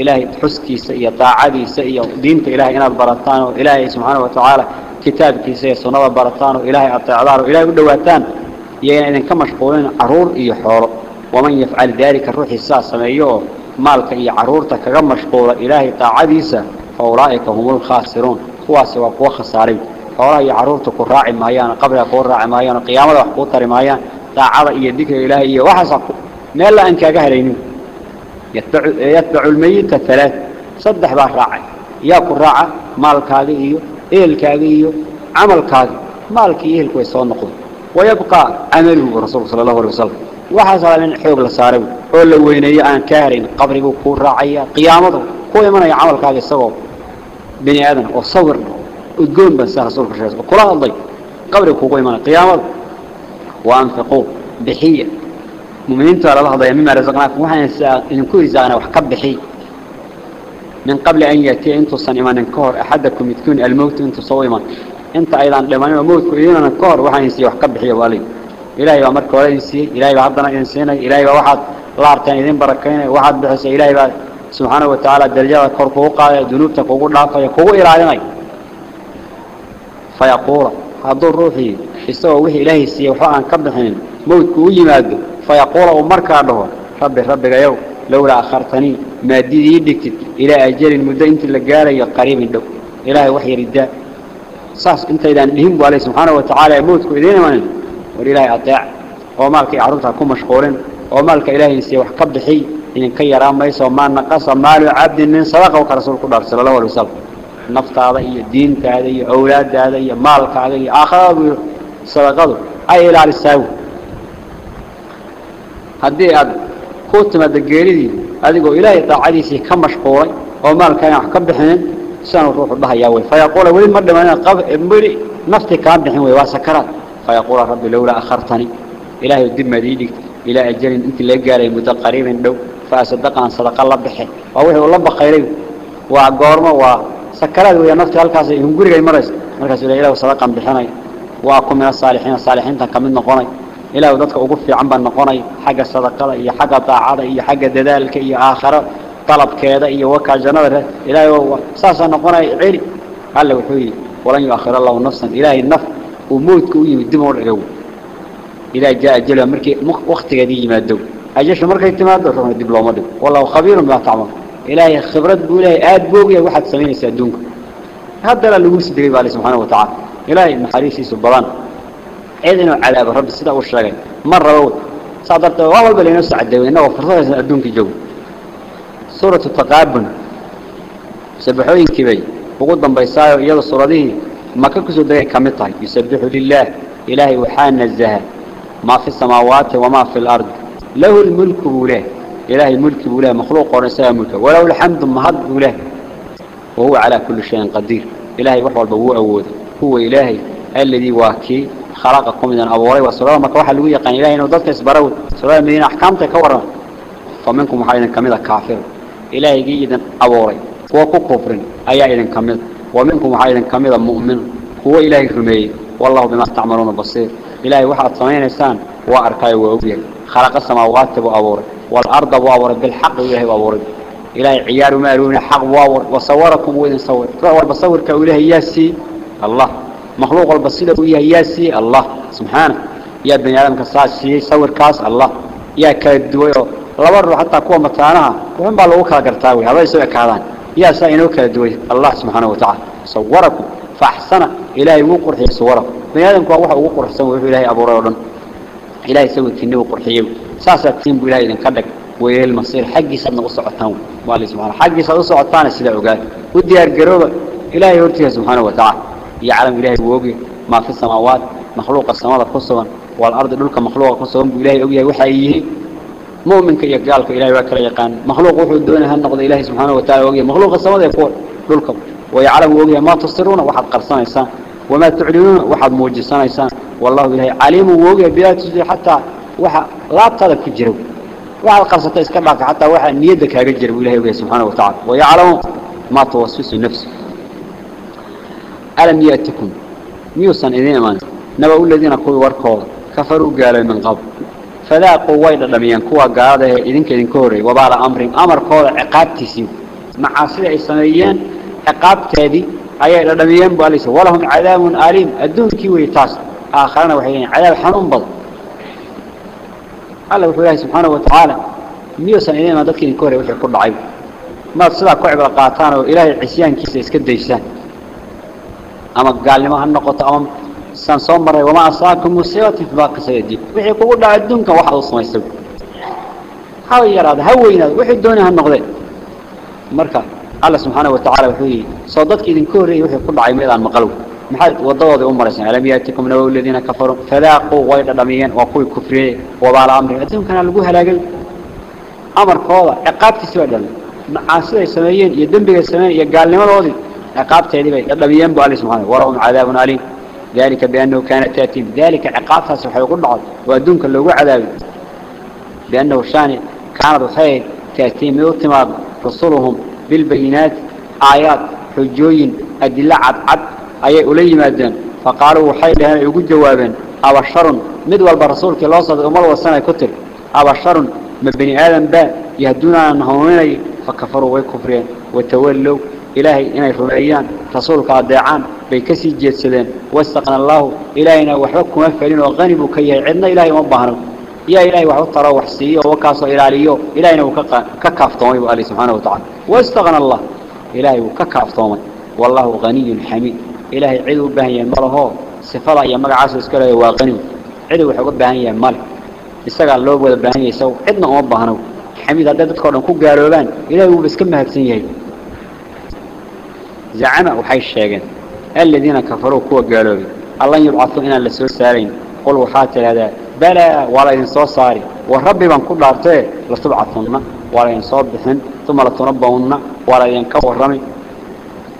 ilaahay xuskiisa iyo taacadiisa iyo diinta ilaahay inaad barataan oo ilaahay subhanahu wa ta'ala kitaabkiisa iyo sunnada barataan oo ilaahay ateecdaan oo ilaahay u dhawaataan iyo inay ka mashquulin caruur iyo maalka iyo caruurta kaga mashquula ilaahay taacadiisa فأولئك هم الخاسرون. هو سوى قوة خسارين. فأولئك يعرورت كراعي مايان قبل كراعي مايان قيامة وحقوطة مايان تعالى إيا الذكر إلهي وحسق ما إلا أنك أقهرين يتبع, يتبع الميت الثلاث صدح باه راعي يا كراعي مالك هذه إيو إيلك هذه إيو عملك هذه. مالك إيهلك ويسوى نقود ويبقى عمله رسول صلى الله عليه وسلم. وحسن من حوق لصارب. أولا ويني أن كاهرين قبرك كراعي قيامته كو يمنى عملك هذه السبب. بني آدم وصور وتقول بس رسول الله. وكلها الله. قبل كوكو يمان قيامة. وأنفقوا بحية. مؤمنين تعالى الله ضيا مما رزقناكم. وحن إن كل زانا وحكب بحي. من قبل أن يأتي أنتو صنعمان انكور أحدكم يتكون الموت أنتو صويمان أنت أيضا لما الموت كلنا انكور وحن ينسي وحكب بحي والي. إلهي وأمرك ولا ينسي إلهي وعبدنا ينسينا إلهي وواحد لارتان إذن بركينا واحد بحس إلهي بعد سبحانه وتعالى درجة كور كوقا ذنوبتك كوقو دافا كوقو إرادني فيقول هذا روحي استوى وحي إلهي سي وحا أن كبحين موت كو يماد فيقول ومركا له ربي ربي يو لولا أخرتني ما دي يدكت إلى أجل المدة إنت اللي قال قريب الدو. إلهي وحي رداء. ساس إنت إذا نهم عليه سبحانه وتعالى موت كو إذين من والإلهي أطيع ومالك يعرضها كو مشغولين ومالك إلهي سي وحكبحي إن كي يرى ميسو ما نقص مال عبد من صدقة ورسول الله صلى الله عليه وسلم. نفط هذا هي دين هذا هي أولاد هذا هي مالك هذا هي آخر صدقة. أي إلى الساو هدي أد كوت ما دقيري هذه قو إلهي طاعديسي كم مشقوري ومالك كان يحكم بحنين سنة روح الله ياوي فيقول ولي مرد من قبل نفتي كان بحنين ويواسكرات فيقول ربي لولا أخرتني إلهي الدم ديدك إلى أجل أنت اللي قال مدة قريبا دو فأصدق عن صدق الله بحي وهو الله بخيره وقورمه وسكرات ويا نفتي هالكاس ينقرق المرس مركز إلى إله عن بحني وأكون من الصالحين الصالحين كمن نقوني إلى ودتك أقف في عمبا نقوني حق الصدقة هي حق طاعة هي حق دلالك هي آخر طلب كذا هي وكا جنبه إلى ساسا نقوني عيري. قال له وحوي ولن يؤخر الله نفسا. إلهي النفس. وموت كوي الدم والعقو إلى جاء أجلها مركي وقت قدي يمادو أجلش مركي يتمادو رغم الدبلومة دو والله خبير بما تعمل. إلهي خبرت بوله آد بوغي واحد سمين يسادونك هذا اللي نقول سدريب عليه سبحانه وتعالى. إلهي محاريسي سبضان إذن على رب السيدة والشرقين. مرة بول صادرت وهو بلي نفس عدوين إنه فرصة يسادونك جو سورة التقابن سبحوين كبي وقود بيسايو إيضا الصورة دي. ما كنكسو دقيق كمتها يسبح لله. إلهي وحان الزهر. ما في السماوات وما في الأرض. له الملك وله إلهي ملك وله مخلوق ونساء ملك وله الحمد مهد وله وهو على كل شيء قدير. إلهي وحوى البوء أود. هو إلهي الذي واكي خلقكم من أبوري وسلام. مكوحة اللي يقان إلهي إنه ضدك إسبرود. سلام مدينة أحكامته كورا. فمنكم حيث كميدة كافر. إلهي جيدا أبوري وكو كفر أي إذن كميدة ومنكم حيث كميدة مؤمن هو إلهي رمي والله بما تعملون بصير. إلهي واحد صمين إنسان وأركاي وأبيه خلق السماوات وأبوري والأرض وأبوري بالحق إلهي وأبوري إلهي عيار مالون حق وأبوري وصوركم وإذن صور فهو البصور كإلهي ياسي الله. مخلوق البصير وإلهي ياسي الله. سبحانه. يا بني آدم كساسي صور كاس الله. يا كدوي لبر حتى كوا متانها وهم بالوكا قرتاوي هذا يسوي كذا يا سائنو كدوي. الله سبحانه وتعالى صوركم فأحسن. إلهي وقرحي صوركم. بني آدم كوا وحا وقرح سوى إلهي أبو ريضا إلهي سوى كنه وقرحيه ساسا تيم بإلهي إذن وإلهي المصير حقي سادنا قصعتان والله سبحانه. حقي سادنا قصعتان السلاء وقال ودي أرقروبة إلهي ورتها سبحانه وتعالى. يعلم إلهي بوقي. ما في السماوات. مخلوق السماوات قصوا والأرض دولك مخلوق قصوا بإلهي أبيه وحيه مؤمن كي يقال في إلهي وكر يقان. مخلوق وحود دونها النقض إلهي سبحانه وتعالى وقيا. مخلوق السماء يقول للكم ويعلم وقيا ما تصرون وحد قرصان إنسان وما تعلنون وحد موجسان إنسان والله إلهي عليم وقيا بلا تسجي حتى وحد لا تطلب في الجرب وحد قرصة إسكبعك حتى وحد نيدك هاي الجرب إلهي وقيا سبحانه وتعالى. ويعلم ما توسوس النفس. ألم يأتكم؟ ميوسا إذين أمان نبأ الذين قلوا واركوا كفروا قالوا من قبل. فلا قوة إلا لم ينكوا قاده إذن كن كوري. وبعد أمر أمر قال عقابتي معاصي عصاميين عقابتي أي إلا لم ينبوا ليس ولهم عذاب أليم. الدون كيوي تاس آخرنا وحيين. عذاب حنون بل. قال لك الله سبحانه وتعالى ميو سنين ما دكين كوري وحي كل عيب. ما تصدق كعب القاتان وإله العسيان كيس إسكد ديشان أما قال لما هنقوت أمام سان صومر وما أصابكم مصيبة فباك سيدي. وحي يقول الله عدنك واحد وصمي سب هو يراد هو يناد وحي الدوني هالنغذي مركا على سبحانه وتعالى وحي صادتك إذن كوري وحي يقول الله عميض عن مقلب محل وضوضي أمرا سنة ألم يأتكم نووي الذين كفروا؟ فذاقوا غير دميا وقوي كفري وبعال عمري أتهم كان لقوها لقل. أمر فوضى عقابتي سوى دل. معاصر السمائيين يدنبك السمائيين يقال لما الوضي عقابتي دي بي. يدنبيا بو علي سبحانه. ورهم عذاب عليم ذلك بأنه كانت تأتي ذلك عقابها سبحانه يقول بعض وأدونك اللي هو عذاب بأنه الشاني كانت خير تأتي من اغتماد رسولهم بالبينات آيات حجوين أدلة عد عد أي أولي مادان فقالوا حي لها يقول جوابا. أو الشر مدوى كي الله صدق أمر والسنة كتر. أو الشر من بني آدم با يهدونا أنهم فكفروا ويكفرين وتولوا إلهي إني رميان رسولك أدعان بيكسي جيدسدين واستقنا الله إلهينا وحبكم أفعلين وغنبوا كيه عدنا إلهي مبهنا يا إلهي وحبت ترى وحسيه وكاسو إلاليه إلهينا وككافتومي بألي سبحانه وتعالى. واستغنى الله. إلهي وككافتومي. والله غني حميد. إلهي عدو بهنيا ماله صفلا يا مقع عاسو اسكاله وغني. عدو وحبت بهنيا ماله isaga loo wada baahan yahay saw cidna uma baahno xamiid hadda dadka oo dhan ku gaaroobaan ilaahay uu iska mahadsan yahay زعم وحي الشيغان الذين كفروا كوا قالوا الله يبعثوا إنا لسو سارين قل وحات هذا. بلا ولا ينصو صاري. والرب من كل عرته لتبعثون ولا ينصو بحن ثم لتنبؤون ولا ينكو الرمي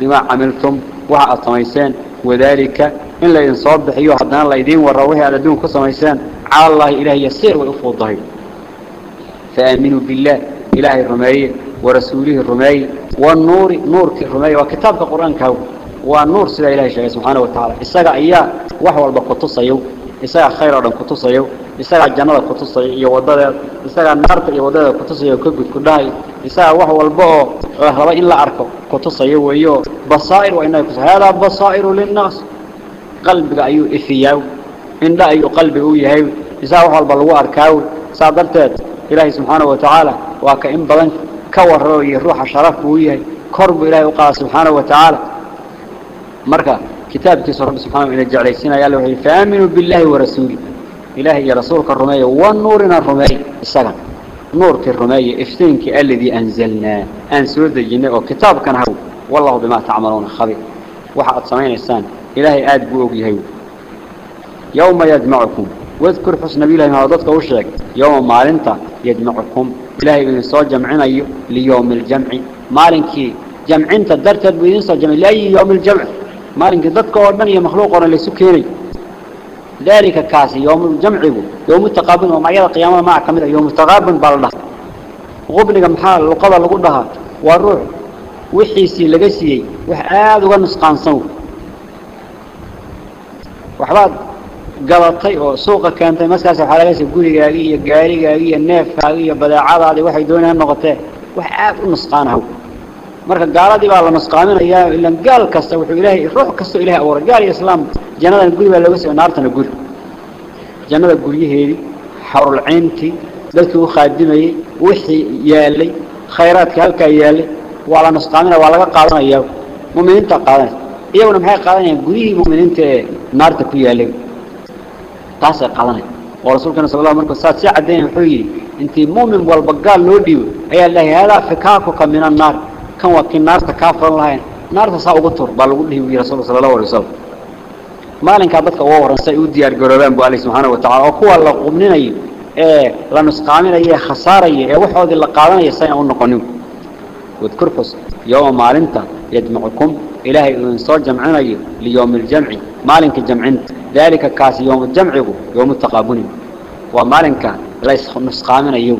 بما عملتم وعطميسان وذلك إن لا ينصو بحيو حدنا الله يدين والرويه على دون كسميسان على الله إله يسير ويفو الظهير. فآمنوا بالله إله الرمائي ورسوله الرمائي والنور نور الرمائي وكتاب القرآن كهو. والنور سيدا إله شيء سبحانه وتعالى. إساق إياه وحوى البقطصيو إساق خير أردن كتصيو إساق الجنة كتصيو وضد إساق النار يوضد كتصيو كبت كداي إساق وحوى البقو ربا إلا أركو كتصيو ويو. بصائر وإنه كتصيو هذا بصائر للناس. قلبك أيو إفياو إن لا أيو قلبك أيو إساق وحوى البلو أركاو سادرتت إلهي سبحانه وتعالى. وكإن بلنك كور روح شرف وياه كرب إلهي وقال سبحانه وتعالى. مركا كتاب كيس رب سبحانه إلى جعل سينا يا له فآمنوا بالله ورسوله. إلهي يا رسولك الرمية والنورنا الرمية السلام. نور الرمية افتنك الذي أنزلنا. أنسود الجنة وكتاب كان هو. والله بما تعملون خبير. وحق سمين السان إلهي آد بوغي هو يوم يجمعكم. واذكر حسن نبي الله هذا وشك يوم ما أنت يجمعكم. إلهي بن صو جمعنا ليوم الجمع. مالك جمعين تدرت بين صو جمع. لأي يوم الجمع؟ مالك ضدك والمن هي مخلوق ولا سكيري ذلك كاسي يوم الجمع يوم التقابل وما يرى قيامة معك من يوم التقابل بالله. غبلك محال وقضى لقدها والروح وحيسي لقسي وحاد ونسقان صوت وحباد galatay oo suuqa keentay maskaas waxa laga soo gurigaaga iyo gaarigaaga iyo neefkaaga iyo badeecadaada waxay doonayaan noqotee wax aad u nusqaanahay marka gaaladii baa la nusqaaminayaa ilan gaal kasta wuxuu ilaahay ruux kasta ilaahay abuuray gaal iyo islaam jannadan guri baa looga soo naartana guri jannada guryaheedii xarul ciintii dadkii u khaadimayay wixii yaalay khayraadka halkaa yaalay waa la nusqaaminaya waa laga qaadanayaa mu'miniinta qaadanaysa iyaguna maxay qaadanayaan guryihii mu'miniinta ee naarta ku yaalay taas ay qadanay oo rasuulkana sallallahu alayhi wasallam markuu saad si cadeyn wuxuu yiri intii muumin walba gaal loo dhiibo ayaa كان وكين نار تكافر لهين نار تصا أقطر بالله رسول صلى الله عليه وسلم. ما لين كعبت كوارن سيودي أرجوربان بوالي سبحانه وتعالى. أقوى الله قمنا يي إيه لنسقامنا يي خسارة يي أروح إيه، هذه اللقاءنا يسأني أقول نقنوم وذكرفس يوم علنت يجمعكم إلهي الإنسان جمعنا يي ليوم الجمع. ما لينك ذلك كاس يوم الجمع يوم التقابون وما لينك ليس نسقامنا يي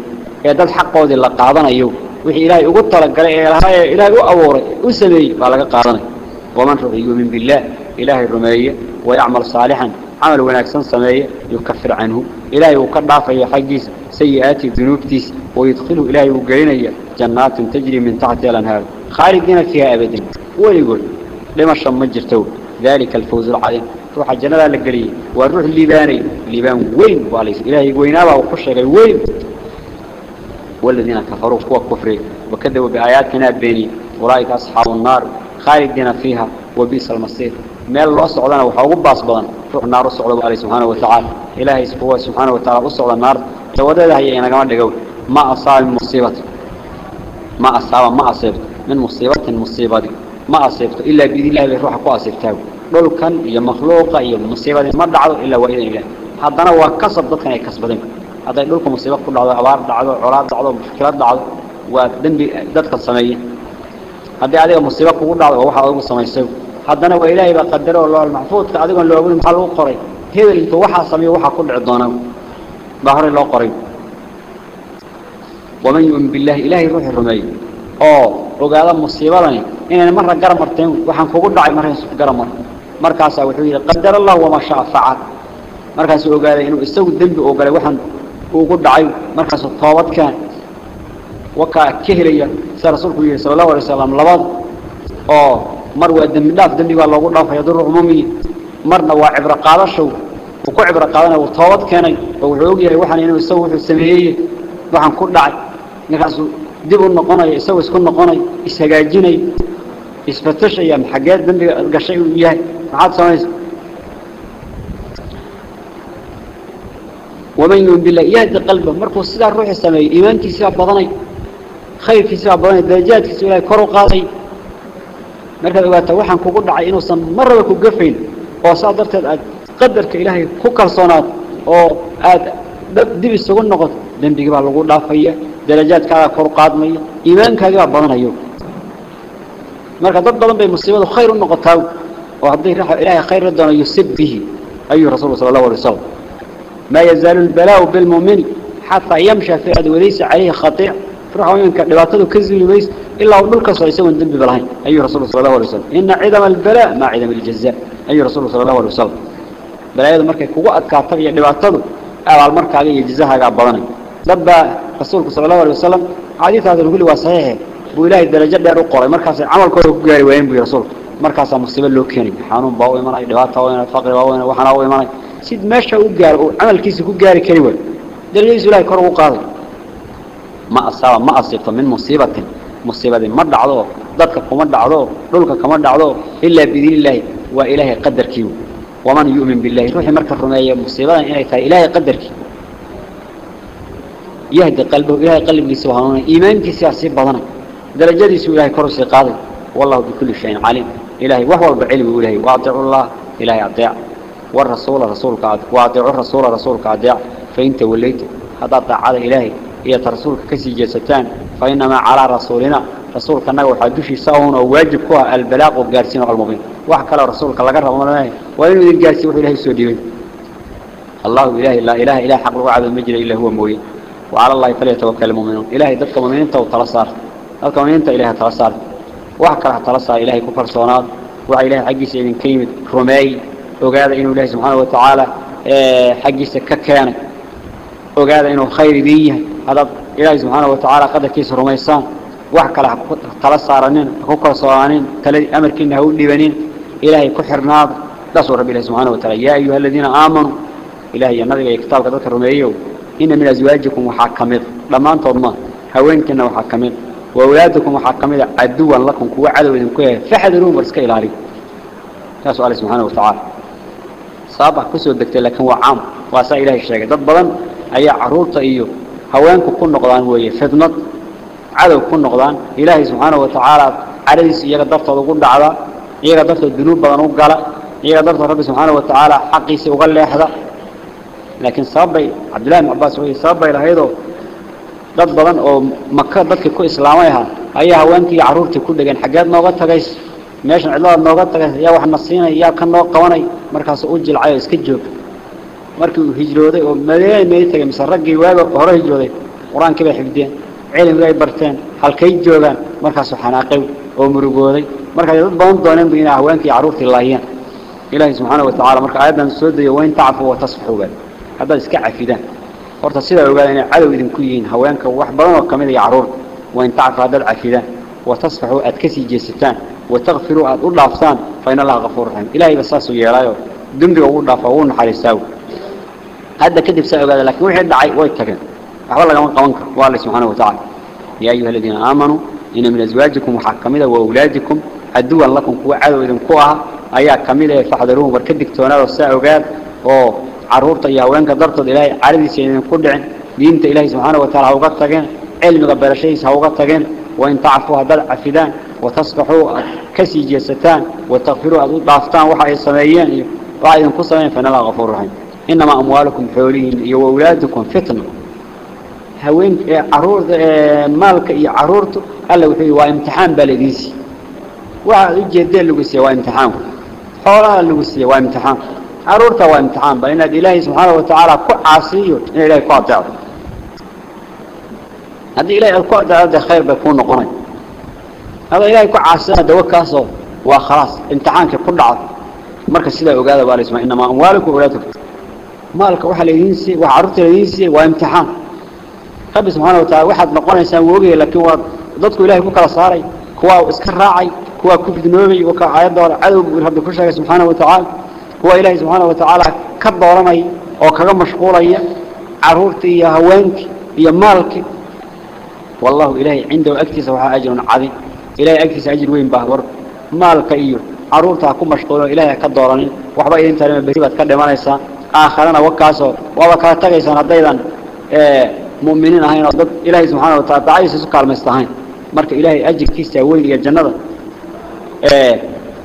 إذا إيه، الحق هذه اللقاءنا يي يو وحي إلهي أقول لك قال إلهي إلهي أوري أسمي فلقى قادنا ومن رضي يؤمن بالله إلهي الرمية ويعمل صالحا عمل وناكسن سمية يكفر عنه. إلهي وقضع في حقيس سيئات ذنوبتيس ويدخله إلهي وقعينيا جنات تجري من تحت الأنهار خالدين فيها أبدا. ويقول لما شمجرتو ذلك الفوز العظيم. روح الجنة لقريه والروح الليباني. الليبان وين؟ واليس إلهي وينابا وقشة وين والذين كفروا هو كفر وكذبوا بآياتنا بيني. ورأيت أصحاب النار خالدين فيها وبيس المصير. ما الله صعدنا وحاقوا بأصبغا فروح النار صعدوا عليه سبحانه وتعالى. إلهي سبحانه وتعالى وصعد النار. وذلك هي أنا كمان لقول ما أصاب من مصيبة. ما أصاب ما أصبت من مصيبة المصيبة ما أصبت إلا بإذن الله اللي روحكوا أصبتها لو كان يا مخلوق يا مصيبة ما دعوا إلا وإذن الله. حضنا وكسب ضدنا يكسب ضدنا هذا يقول لكم مصيبة كل هذا عبارة دعوة عراد دعوة مشكلات دعوة ودنبي دتك الصنيع هذا عليه مصيبة كل هذا هو حاضر الصنيع سو هذا أنا وإلهي بقدره الله المحفوظ هذا يقول لو أقول مخلو قري هذا اللي توحى صنيع وحى كل عضانا ظهر الله قري ومن يؤمن بالله إله الروح الرمي. أو رجع هذا مصيبة لني إن أنا مرة جرى مرتين وحن فوق الدعي مرة جرى مرة مركز سوي قدر الله وما شاء فعل. مركز سوي قال إنه استوى الدنب وقال وحن isagu oo ugu dhacay markaasuu toobad keen wakaa ka helaya sida rasuulku yidhi sala allahu alay wasalam labada oo mar waa dembi dhaaf dembi baa loogu dhaafaya dur umuumi marna waa cibro qaadasho uu ku cibro qaadanay uu toobad keenay oo wuxuu og yahay waxaan inuu isagu wuxuu sameeyey waxaan ku dhacay markaasuu dib u noqonaya isagoo isku noqonay ishagaajinay isfatashaya xageed dembiga gashay uu yahay maxaad samaysa ومن يؤمن بالله يهد قلبه. مركو سدا روح السماي إيمانك سوا بضني. خير في سوا بضني. درجات في سوا كرو قاضي. مركو واتا وحان كوغو دعي إنو سن مرة كو غفين أو صادرت قدرك إلهي كو كلصونات أو أد. دب سوغو نقط دنبيغي با لوغو دافيا درجات كا كرو قادمي إيمانك با بضنايو مركو دد بلن بي خير النقطه أو حدي إلهي خير دون يسبه ايو رسول الله صلى الله عليه وسلم. Albalaa'u bilmu'mini xataa yamsha fi ard walaysa calayhi khatiic ruuxa mu'minka dhibaatadu ka zuuli mayso إلا ودلك صلى الله عليه وسلم أي رسول صلى الله عليه وسلم إن عدم البلاء ما عدم الجزاء. أي رسول صلى الله عليه وسلم بلاء كوكو أتكاتر يعني بعتضو أو المركز عليه جزاها قابضاني لبا رسولك صلى الله عليه وسلم حديث هذا نقول هو صحيح. وإلهي الدرجات دار القرى. مركز عمل كله كجاري وين بي رسول. مركز مصيبة لو كيني حانون باو إيمانا دباتا وين سيد ماشا وقار وعمل كيس كجاري كريوان درجات إلهي كرو قاضي ما أصاب ما أصبت من مصيبة مصيبة ما دعضو ضدك كما دعضو دولك كما دعضو إلا بإذن الله وإله قدر كيو ومن يؤمن بالله روحي مركز رمية مصيبة إلهي إله قدر كيو يهدي قلبه إلهي قلبه سبحانه إيمانك سياسي بضنا درجة سوى إلهي كرسي قاضي والله بكل شيء عليم إلهي وهو بعلم إلهي وأطيعوا الله إلهي أطيع والرسول رسولك وأطيعوا الرسول رسولك أطيع فإن توليت هذا طاعة إلهي هي رسولك كسي جستان فإنما على رسولنا. رسولك النبي وحدوشي ساون وواجب كوها البلاغ والقارسين والمبين وحكى رسولك الله قرر ومناه وإنه القارسي وحي إلهي السوديين الله إله إلا إله إله حق الوعد المجرى إلا هو موين وعلى الله فليتوكل المؤمنون. إلهي ذلك مؤمنين تو تلصار ذلك مؤمنين تو إلهي تلصار. وحكى رح تلصار إلهي كفر صونات وعلى إلهي حقي سيدين كيمة وقال إنه إلهي سبحانه وتعالى حقي سككيانك وقال إنه خير بيه هذا إلهي سبحانه وتعالى قد كيس رميسان وحكى لها تلصارنين كوكا صوانين أمر كنا هو لبنين إلهي كحر ناظر رسول رب الله سبحانه وتعالى يا أيها الذين آمنوا إلهي النبي كتاب كذلك الرميو إن من أزواجكم وحاكمين لما أنت الله هوين كنا وحاكمين وأولادكم وحاكمين عدوا لكم كوا عدو إذن كوا فحذروا برسك إلى عليكم يا سؤال سبحانه وتعالى صابح كسو الدكتور لكن هو عام. واسا إلهي الشيء ضد بلن أي عرورة إيو هوانكم كن نقضان هو فتنة عدو كن نقضان. إلهي سبحانه وتعالى عريس دعوة إيقا دفتة الذنوب بغن وقال. إيقا دفتة ربي سبحانه وتعالى حقيسي وقال لي أحدا. لكن صابي عبد الله عباس وهي صابي لهيدو dad badan oo maka dadka ku islaamayha ayaa haweenkii caruurtii ku dhagan xageed nooga tagays meeshan cidlada nooga tagay yaa wax nasiinay yaa ka noo qabanay markaas u jilcay iska joog markii uu hijrooday oo madiina may tagay mise raggii waaga hore hijrooday qur-aankii bay xifdiyeen cilmiga ay barteen halkay joogaan markaasuu xanaaqay oo murugooday markaay dad badan dooneen inay haweenkii carruurtii laayeen ilaahay subxaana wa tacaala marka aayaddan soo deyo wain tacfu wa tasfaxuu baa haddaad iska cafidaan horta sidaa ogaada inay cadow idinku yihiin haweenka wax badan oo kamid iyo carruur wain tacfu haddaad cafidaan wa tasfaxuu aad kasii jeesataan وتغفروا عن أول عفسان فإن الله غفور رحيم. إلهي بساسه يرايو دمدق أول عفوون حريساو. هذا كذب ساعه قال لك وحي الدعي ويتكن أحوال الله قوانك قوانك والله سبحانه وتعالى. يا أيها الذين آمنوا إن من أزواجكم محكمين وأولادكم عدوا لكم قوة عدوا إذن قوة. أيا كاملة فحضروهم وركدك تونار الساعة قال عرورت يا وينك درت الإلهي عرضي سيدنا قدع دينت إلهي سبحانه وتعالى أوقات تقين علم غبر شيء سأوقات تقين وإن تعفوها دلع فدان وتصبحوا كسي جيستان وتغفروا أدود بعفتان وحاية سمايين وعيدا قصرين فنلا غفور رحيم. إنما أموالكم حولين يو أولادكم فتن هاوين إيه عرور إيه مالك إيه عرورتو ألا وحي وامتحان بلديسي. وعيد دين وامتحان حولها لوسي وامتحان عرورتا وامتحان بل إن الإله سبحانه وتعالى عصي إلهي قاطع هذه إلهي القاطع هذا خير بكون قرن laydin siiye waxa ujeedee lagu siiye waa imtixaan xoolaha lagu siiye waa imtixaan caruurta waa imtixaan bal inaad ilaahay subxaana wa tacaala ku caasiyo ina ilahay ku adeecdo haddii ilahay aad ku adeecdo dee khayr bay kuu noqonay haddaa ilahay ku caasiyana dawa kaasoo waa khalaas imtixaankii ku dhacdo marka sidaa ogaada baa lasma inamaa amwaalikum awlaatukum maalka waxaa laydin siiye waxa carruurta laydin siiyey waa imtixaan rabbi إلهي أجلس أجل وين بهور مالك إيوه عروتا كم مشطول إلهي كدوران وحبا إذن ترمي بسيبات كدما ليسا آخرنا وكاسو. ووكرا تغيسان أبدا مؤمنين هاي نصدق. إلهي سبحانه وتعالى تعيس سكال مستهين. مارك إلهي أجل كيس تأوين إيا الجنة آه،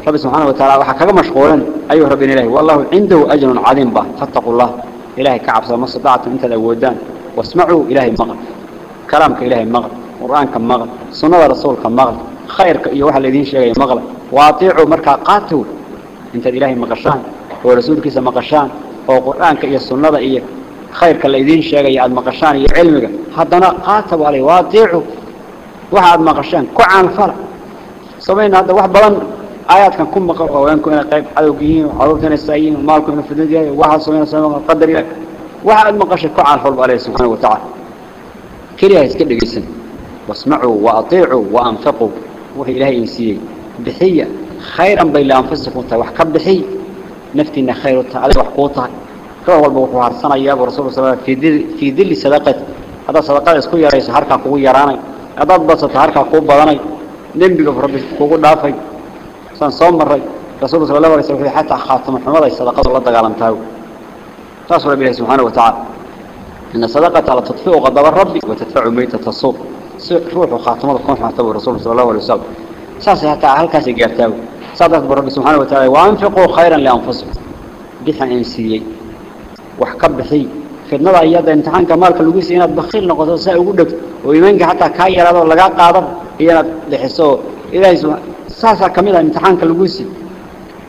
رب سبحانه وتعالى وحكاك مشغولا أيها ربنا إلهي. والله عنده أجل عظيم به فاتقوا الله. إلهي كعب صلى الله عليه وسلم انت الأودان واسمعوا إلهي مغرب كلامك إلهي مغرب قرآنك مغرب سنة رسولك مغرب خير يو حل الدين شيء مغلق واطيعوا مركا قاتوا انت إلهي مقشان ورسولك اسا مقشان وقرآن كي السنة إيه خير كالذين شيء مقشان إيه علمك. حدنا قاتوا عليه واطيعوا. واحد مقشان كو عن فرع سمعين هذا واحد بلان آيات كان كم مقرق وين كنا قيب عدوكيين وعروتنا السايين ومالكو أنا في الدنيا. واحد سمعين سمعين قدر إيه واحد مقشان كو عن فرع عليه سبحانه وتعالى. كلها يسكد لك السنة واسمعوا وأطيعوا وأنفقوا. وهي إلهي إنسيه بحية خيرا بين أنفسكم وحكا بحية نفتي إن خير وتعالى وحقوطها فهو البوحوها الصنع إياه ورسوله صلى الله عليه في ذل صداقة هذا صداقة إسكوية رئيس. حركة قوية راني. هذا البسط حركة قوبة راني نمبي قفر ربي قوقو نافي صنع صوم مرة رسوله صلى الله عليه وسلم حتى خاتم الحمد صداقة الله دقالمتاه تأصل بها سبحانه وتعالى. إن صداقة على تطفئ غضب الرب وتدفع ميتة الصوت. Rasuulku sal allahu alay wasalam saasay hataa halkaasay gaartaabu saa darteed buu rabbi subxaana wa tacala waanfiquu khayran lianfusikum bixan in siiyey wax ka bixiy fidnada iyada imtixaanka maalka lagu siiy inaad bakiil noqoto saa ugu dhegto oo iimaanka xataa kaa yaraado lagaa qaadaba iyo inaad bixiso oo ilaahay ka mid ah imtixaanka lagu siiy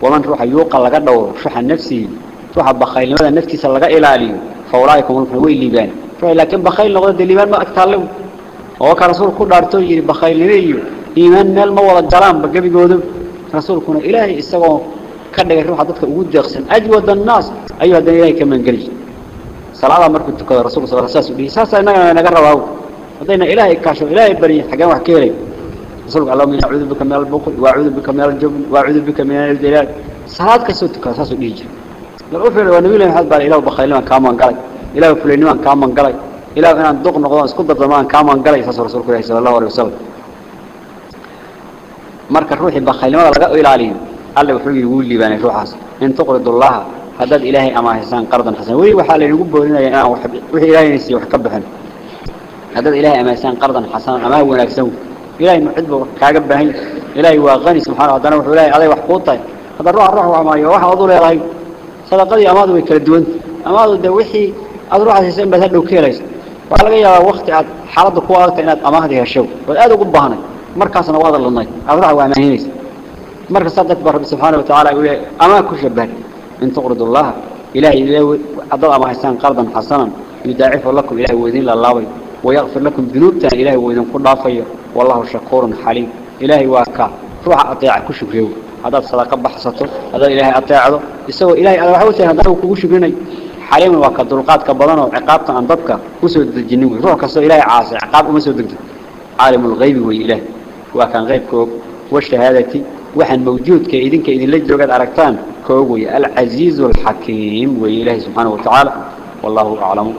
waman ruuxa yuuqa laga dhowro shuxa nafsihi ruuxa bakaylnimada naftiisa laga ilaaliyo fa ulaaika hum way liibaan ruux laakiin bakayl noqdo dee liibaan ma agtaalle oo ka rasuulku ku dhaartoo yidhi bakaylnimo iyo iimaan meel ma wada galaanba gebigooda rasuulkuna ilaahay isagoo ka dhigay ruuxa dadka ugu deeqsan ajwad annaas ayuu haddana ilahay ka mangeli salaada markuu tukado rasulku sal saas u dhihi saasa innagana naga rabaa haddayna ilaahay kaasho ilaahay barya xaggeen wax ka helay rasuulku allahuma inni acuudu bika min albukl waacuudu bika min aljubn waacuudu bika min aljalaal salaad kastoo tukado saasuu dhihi jiray bal u fiir waa nabi lahi maxamed baa ilahu bakhaylnimaan kaa mangalay ilahu fulaynimaan kaa mangalay ilahu inaan إلى أن ندق نقضان سكد الضمان كاما انقلعي فصل رسول الله صلى الله عليه وسلم. مركة روحي بخي لماذا لقاءوا إلى عليهم قال لي بحبي يقول لي باني شوحاس إن تقرض الله حدد إلهي أما حسان قرضا حسنا. وي وحال اللي يقبه لنا يعني أنا وحي إلهي نسي وحكبه لنا حدد إلهي أما حسان قرضا حسنا أما هو نكسو إلهي محدب كعقبه هين إلهي وغني سبحانه وتعالى وحي إلهي علي وحقوطي هذا الروح الروح وعما يوحى وضول إلهي صدقتي أماضي كالدون أماضي ده وحي أضروح حسين بثلو كيريس waxaa laga yaabaa wakti aad xaaladda ku adagta inaad amaahdii hesho waad aad ugu baahnay markaasna waada ludnay aad ruuxa waa amaahinaysa marka darteed baa rabbi subxaana wa tacala uu leeyahay amaa ku shabahay in tuqridu allaha إلهي إلهي أضل أما حسان قرضا حسنا يداعف لكم إلهي وإذن لله ويغفر لكم ذنوبتنا إلهي وإذن كل عفية والله شكور حليم إلهي واكا روح أطيع كشكريه هذا الصدقة بحصته هذا إلهي أطيعه يسوي إلهي أنا وحوسي هذا هو كشكريني حليم واكا دلقات كبضان وعقابة عن ضبك وسود الجنوي روح كسو إلهي عاصي. عقاب ومسود عالم الغيب وإله وكان غيب كوب. والشهادة وحن موجود كإذن كإذن لجوا قد أركتان كوب العزيز الحكيم وإله سبحانه وتعالى. والله أعلم.